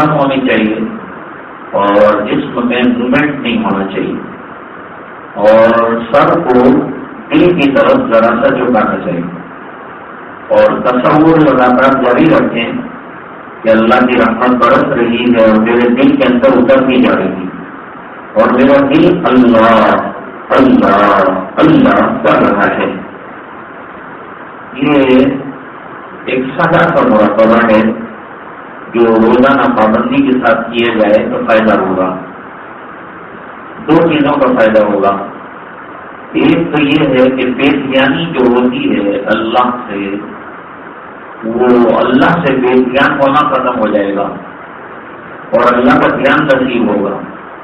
آنکھیں ہونی چاہیے اور جسم میں مومنٹ نہیں ہونا چاہیے اور سر کو دل کی طرف ذرا سا چکانا چاہیے اور تصور لگاتار جاری رکھیں کہ اللہ کی رحمت برس رہی ہے اور میرے دل کے اندر اترتی جا رہی اور میرا دل اللہ اللہ اللہ کر رہا ہے۔ یہ ایک سادہ کا مراقبہ ہے۔ جو روزانہ پابندی کے ساتھ کیے جائے تو فائدہ ہوگا۔ دو چیزوں کا فائدہ ہوگا۔ ایک تو یہ ہے کہ بے دھیانی جو ہوتی ہے اللہ سے، وہ اللہ سے بے دھیان ہونا ختم ہو جائے گا اور اللہ کا دھیان نصیب ہوگا۔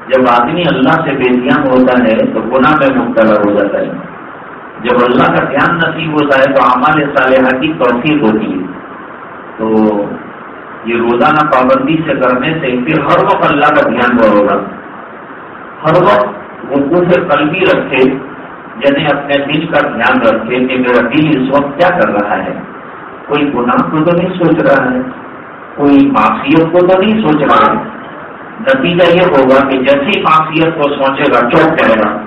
جب آدمی اللہ سے بے دھیان ہوتا ہے تو گناہ میں مبتلا ہو جاتا ہے۔ جب اللہ کا دھیان نصیب ہوتا ہے تو ہمارے صالحہ کی توفیق ہوتی ہے۔ روزانہ پابندی سے کرنے سے پھر ہر وقت اللہ کا دھیان ہوگا۔ ہر وقت وہ سے قلبی رکھے یعنی اپنے دل کا دھیان رکھے کہ میرا دل اس وقت کیا کر رہا ہے۔ کوئی گناہ کو تو نہیں سوچ رہا ہے، کوئی معافیت کو تو نہیں سوچ رہا ہے۔ نتیجہ یہ ہوگا کہ جیسی معافیت کو سوچے گا، چوک جائے گا۔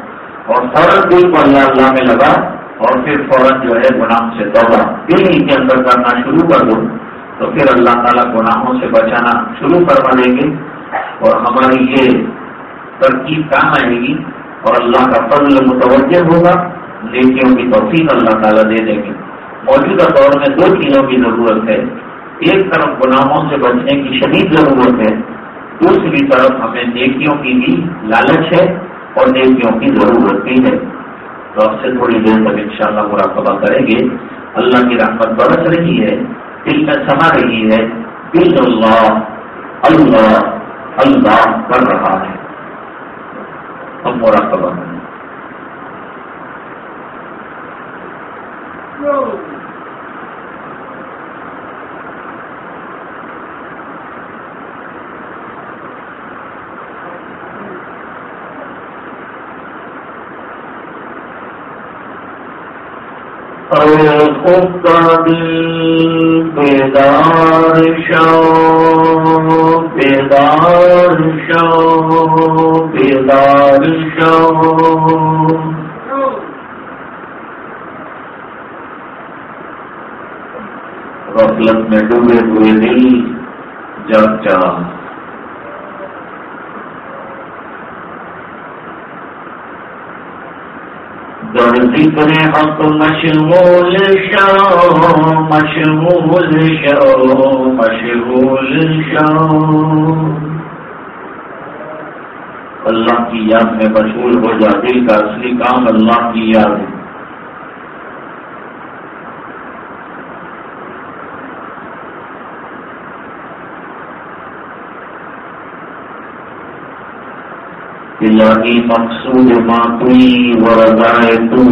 اور فوراً دل کو اللہ اللہ میں لگا اور پھر فوراً جو ہے گناہ سے توبہ دل ہی کے اندر کرنا شروع کر دو۔ تو پھر اللہ تعالیٰ گناہوں سے بچانا شروع کروا دیں گے اور ہماری یہ ترکیب کام آئے گی اور اللہ کا فضل متوجہ ہوگا، نیکیوں کی توفیق اللہ تعالیٰ دے دیں گے موجودہ دور میں دو چیزوں کی ضرورت ہے۔ ایک طرف گناہوں سے بچنے کی شدید ضرورت ہے، دوسری طرف ہمیں نیکیوں کی بھی لالچ ہے اور نیکیوں کی ضرورت بھی ہے۔ تو اب سے تھوڑی دیر تک انشاءاللہ مراقبہ کریں گے۔ اللہ کی رحمت برس رہی ہے۔ دل میں سما رہی ہے دل اللہ اللہ اللہ کر رہا ہے ہم مراقبہ کریں بیدار شو بیدار شو بیدار شو غفلت میں ڈوبے ہوئے دل جگ جا ذکر حق مشغول شو مشغول شو مشغول شو اللہ کی یاد میں مشغول ہو جا، دل کا اصلی کام اللہ کی یاد ہے۔ الہی مقصود ماتوئی و رضائے تو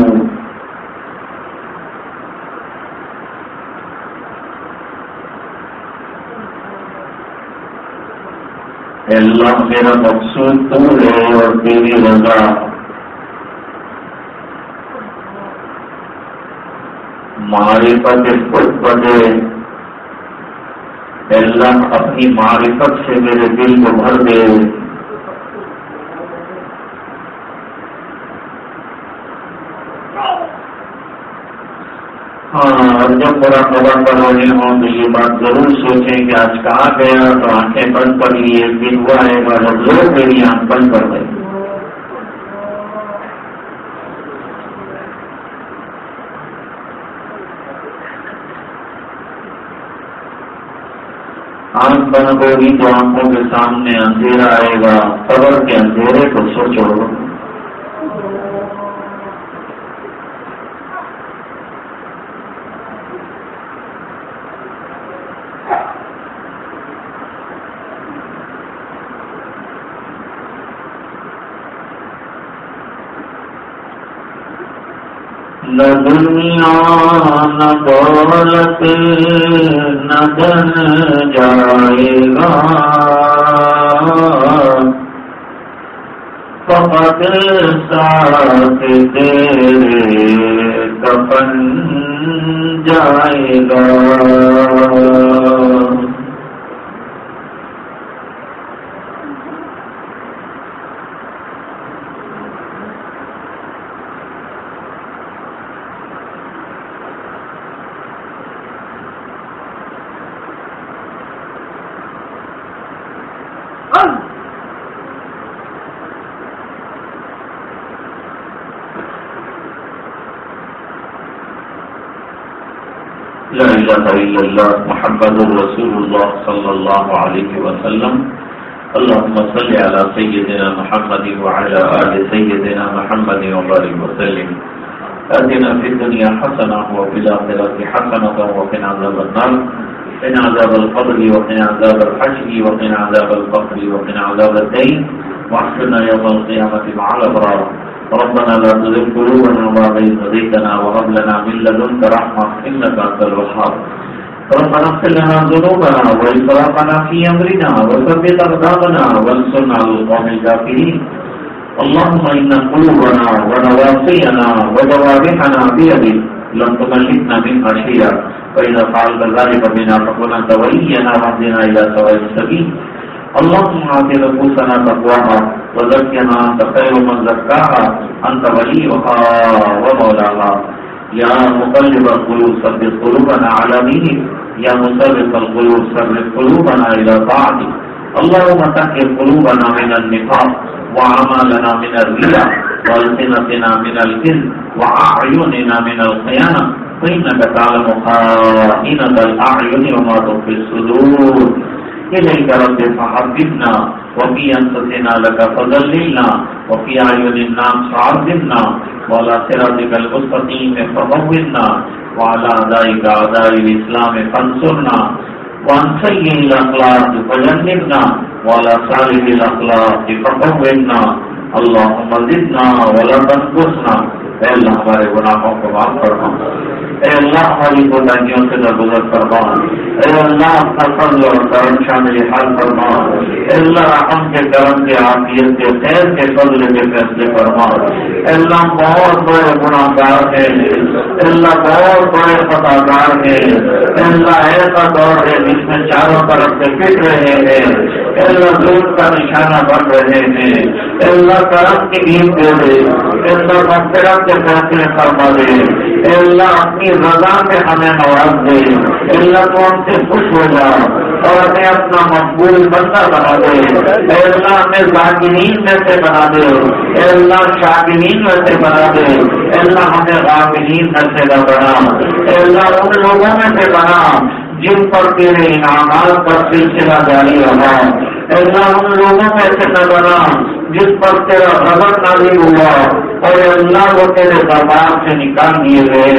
اللہ میرا مقصود تو ہے اور تیری رضا. معرفت خود بدے اللہ اپنی معرفت سے میرے دل کو بھر دے ہاں ہاں، اور جب برا خبر پر رہے ہوں تو یہ بات ضرور سوچیں کہ آج کہاں گیا تو آنکھیں بند کر لیے دن ہوا ہے جب لوگ میری آنکھ بند کر گئی آنکھ بند ہوگی تو آنکھوں کے سامنے اندھیرا آئے گا خبر کے اندھیرے کو سوچو نہ دنیا نہ دولت نہ دن جائے گا ساتھ تیرے کفن جائے گا إلا الله محمد رسول الله صلى الله عليه وسلم. اللهم صل على سيدنا محمد وعلى آل سيدنا محمد وبارك وسلم. آتنا في الدنيا حسنة وفي الآخرة حسنة وقنا عذاب النار. قنا عذاب القبر وقنا عذاب الحشر وقنا عذاب الفقر وقنا عذاب الدين. واحسنا يوم القيامة مع الأبرار. ربنا لا تزغ قلوبنا بعد إذ هديتنا وهب لنا من لدنك رحمة إنك أنت الوهاب. ربنا اغفر لنا ذنوبنا وإسرافنا في أمرنا وثبت أقدامنا وانصرنا على القوم الكافرين اللهم إن قلوبنا ونواصينا وجوارحنا بيدك لم تملكنا منها شيئا فإذا فعلت ذلك بنا فكن أنت ولينا واهدنا إلى سواء السبيل اللهم آت نفوسنا تقواها وزكها أنت خير من زكاها أنت وليها ومولاها يا مقلب القلوب ثبت قلوبنا على دينك. يا مصرف القلوب صرف قلوبنا إلى طاعتك. اللهم طهر قلوبنا من النفاق وأعمالنا من الرياء وألسنتنا من الكذب وأعيننا من الخيانة. فإنك تعلم خائنة الأعين وما تخفي الصدور. إليك رب فحببنا. وفي أنفسنا لك فضللنا وفي أعين الناس فعظمنا وعلى صراطك المستقيم فهونا وعلى أعدائك أعداء الإسلام فانصرنا وعن سيء الأخلاق فجنبنا وعلى صالح الأخلاق فقونا اللهم زدنا ولا تنقصنا اے اللہ ہمارے گناہوں کو معاف فرما اے اللہ ہماری کوتاہیوں سے درگزر فرما اے اللہ اپنا فضل اور کرم شامل حال فرما اے اللہ رحم کے کرم کے عافیت کے خیر کے فضل کے فیصلے فرما اے اللہ بہت بڑے گناہ گار ہیں اے اللہ بہت بڑے خطا کار ہیں اے اللہ ایسا دور ہے جس میں چاروں طرف سے پٹ رہے ہیں اے اللہ دودھ کا نشانہ بن رہے ہیں اے اللہ کرم کی نیند دے دے اے اللہ مغفرت کے فیصلے فرما دے اے اللہ، اپنی رضا سے ہمیں نواز دے۔ اے اللہ، تو ہم سے خوش ہو جا۔ اور ہمیں اپنا مقبول بندہ بنا دے۔ اے اللہ، ہمیں ذاکرین میں سے بنا دے۔ اے اللہ شاکرین میں سے بنا دے۔ اے اللہ، ہمیں غافلین میں سے نہ بنا۔ اے اللہ، ان لوگوں میں سے بنا جن پر تیرے انعامات پر سلسلہ جاری رہا۔ ایسا ان لوگوں میں سے نہ بنا جس پر تیرا غضب نازل ہوا، اور اللہ وہ تیرے دربار سے نکال دیے گئے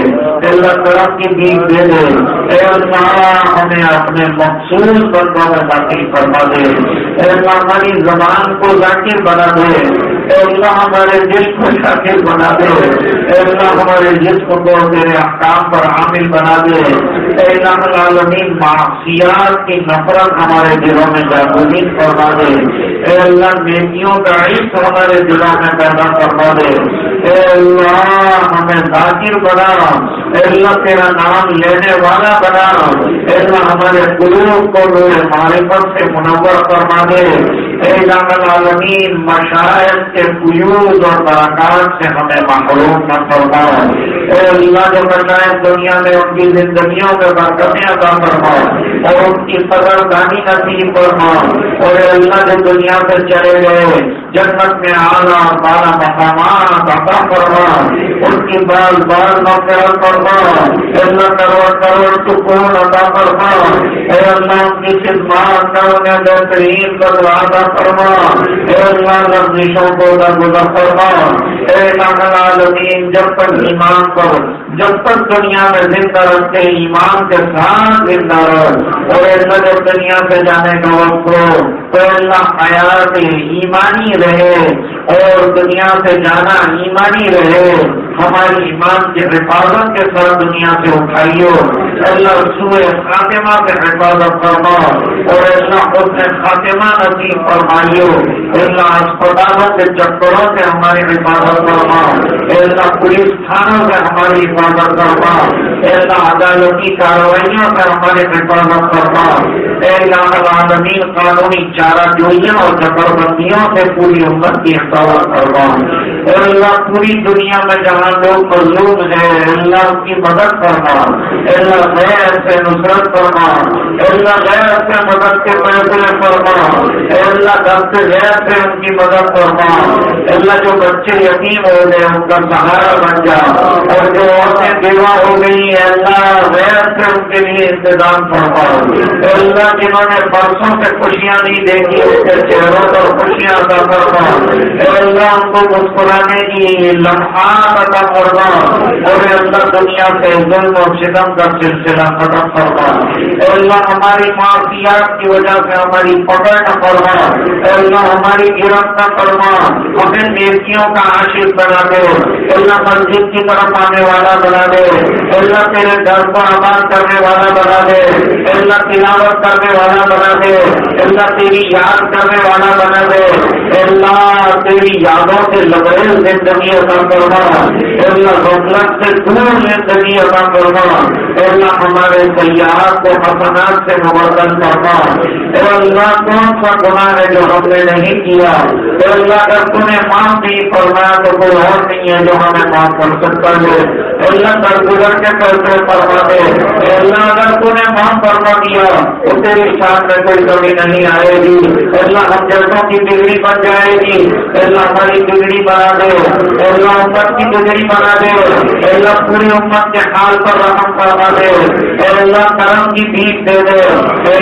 اللہ طرف کی بیچ دے دے، اے اللہ ہمیں اپنے مخصوص بندوں میں داخل فرما دے، اے اللہ ہماری زبان کو ذاکر بنا دے اے اللہ ہمارے جسم کو شاکر بنا دے، اے اللہ ہمارے جسم کو تیرے احکام پر عامل بنا دے۔ اے اللہ العالمین معاشیات کی نفرت ہمارے دلوں میں جاگونی فرما دے۔ اے اللہ نیکیوں کا عشق ہمارے دلوں میں پیدا فرما دے۔ اے اللہ ہمیں ذاکر بنا۔ اے اللہ تیرا نام لینے والا بنا۔ اے اللہ ہمارے قلوب کو میرے معرفت سے منور فرما دے۔ العالمین، مشاعر کے قیود اور برکات سے ہمیں محروم نہ فرما اے اللہ جو مشاعر دنیا میں، ان کی زندگیوں میں برکتیں عطا فرما اور ان کی قدر دانی نصیب فرما اور اے اللہ جو دنیا سے چلے گئے، جنت میں آنا بالا مقامات عطا فرما ان کی بال بال مغفرت فرما اے اللہ کروڑ کروڑ سکون عطا فرما اے اللہ ان کی خدمات کا انہیں بہترین بدلا عطا فرما اے اللہ لفظوں کو درگزر فرما اے اللہ العالمین، جب تک ایمان پر، جب تک دنیا میں زندہ رکھتے ایمان کے ساتھ زندہ رہ اور ایسا جب دنیا سے جانے کا وقت ہو، تو اللہ حیات ایمانی رہے، اور دنیا سے جانا ایمانی رہے۔ ہماری ایمان کی حفاظت کے سر دنیا سے اٹھائیو اللہ سوئے خاتمہ سے حفاظت فرما اور اللہ خود نے خاتمہ نصیب فرمائیو اللہ اسپتالوں کے چکروں سے ہماری حفاظت فرما اللہ پولیس تھانوں سے ہماری حفاظت فرما اللہ عدالتی کاروائیوں سے ہماری حفاظت فرما اللہ العالمین قانونی چارہ جوئیوں اور جبر بندیوں سے پوری امت کی حفاظت فرما اللہ پوری دنیا میں جہاں لوگ مظلوم ہیں اللہ ان کی مدد کرنا اللہ غیر سے نصرت کرنا اللہ غیر سے مدد کے فیصلے فرما۔ اللہ گھر سے غیر سے ان کی مدد کرنا اللہ جو بچے یتیم ہو گئے، ان کا سہارا بن جا۔ اور جو عورتیں بیوہ ہو گئی ہیں، اللہ غیر سے ان کے لیے انتظام فرما۔ اللہ جنہوں نے برسوں سے خوشیاں نہیں دیکھی اس کے چہروں پر خوشیاں ادا کرنا اللہ ان کو مسکرانے کی لمحات ختم کرنا اور اندر دنیا سے ظلم اور شدم کا سلسلہ ختم کرنا اللہ ہماری معافیات کی وجہ سے ہماری پکڑ نہ کرنا اللہ ہماری گرفت نہ کرنا ہمیں نیکیوں کا عاشق بنا دے۔ اللہ مسجد کی طرف آنے والا بنا دے۔ اللہ تیرے گھر کو آباد کرنے والا بنا دے۔ اللہ تلاوت کرنے والا بنا دے۔ اللہ تیری یاد کرنے والا بنا دے۔ اللہ تیری یادوں سے لبریز زندگی ادا کرنا اللہ غفلت سے دور زندگی ادا کرنا اللہ ہمارے سیاحت کو حسنات سے مبردن کرنا۔ اللہ، کون سا گناہ ہے جو ہم نے نہیں کیا؟ اللہ، اگر تم نے معاف نہیں فرمایا تو کوئی اور نہیں ہے جو ہمیں معاف کر سکتا ہے۔ اللہ در گزر کے فیصلے فرما دے۔ اللہ، اگر تو نے معاف فرما دیا تو تیری شان میں کوئی کمی نہیں آئے گی۔ اللہ، ہم جیسوں کی بگڑی بن جائے گی۔ اللہ، ہماری بگڑی بنا دے۔ اللہ، امت کی بگڑی بنا دے۔ اللہ، پوری امت کے حال پر رحم فرما دے اور اللہ کرم کی بھیک دے دے۔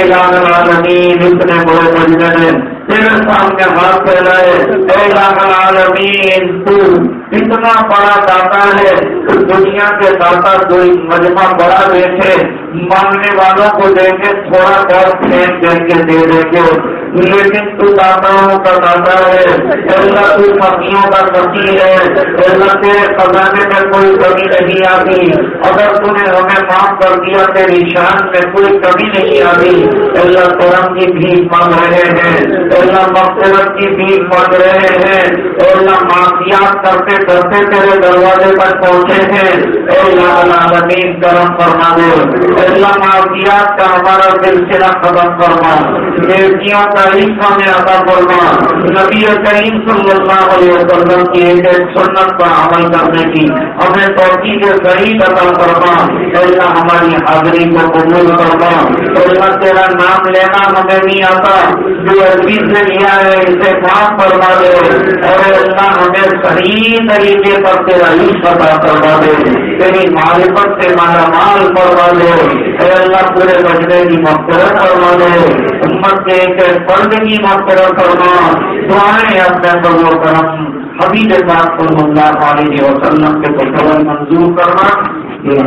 العالمین اتنے بڑے مجمے نے تیرے سامنے ہاتھ پھیلائے اے العالمین، تو اتنا بڑا داتا ہے، دنیا کے داتا کوئی مجمع بڑا دیکھے مانگنے والوں کو دے کے تھوڑا بہت پھینک دیں گے دے دیں گے لیکن تو داتاؤں کا داتا ہے، اللہ تو سبزیوں کا سبزی ہے۔ اللہ تیرے خزانے میں کوئی کمی نہیں آتی۔ اگر تو نے ہمیں معاف کر دیا، تیری شان میں کوئی کمی نہیں آتی۔ اللہ کرم کی بھیک مانگ رہے ہیں۔ اللہ مغفرت کی بھیک مانگ رہے ہیں اللہ معافیات کرتے کرتے تیرے دروازے پر پہنچے ہیں اللہ العالمین کرم فرما دے اللہ معافیات کا ہمارا سلسلہ ختم فرما۔ بیٹیوں کا حصہ میں ادا کرنا نبی کریم صلی اللہ علیہ وسلم کی ایک ایک سنت پر عمل کرنے کی ہمیں توقی کے صحیح ادا کرنا اللہ ہماری حاضری کو قبول کرنا اللہ تیرا نام لینا ہمیں نہیں آتا۔ جو عزیز سے لیا ہے، اسے معاف کروا دے۔ اور اللہ، ہمیں صحیح طریقے پر تیرا عشق ادا کروا دے۔ تیری معرفت سے مالا مال کروا دے۔ اے اللہ، پورے بچنے کی مفرت کروا دے۔ امت کے ایک ایک فرد کی مفرت کرنا دعائیں اپنے بزرگ کرم حبیب پاک صلی اللہ علیہ وسلم کے کو منظور کرنا یہ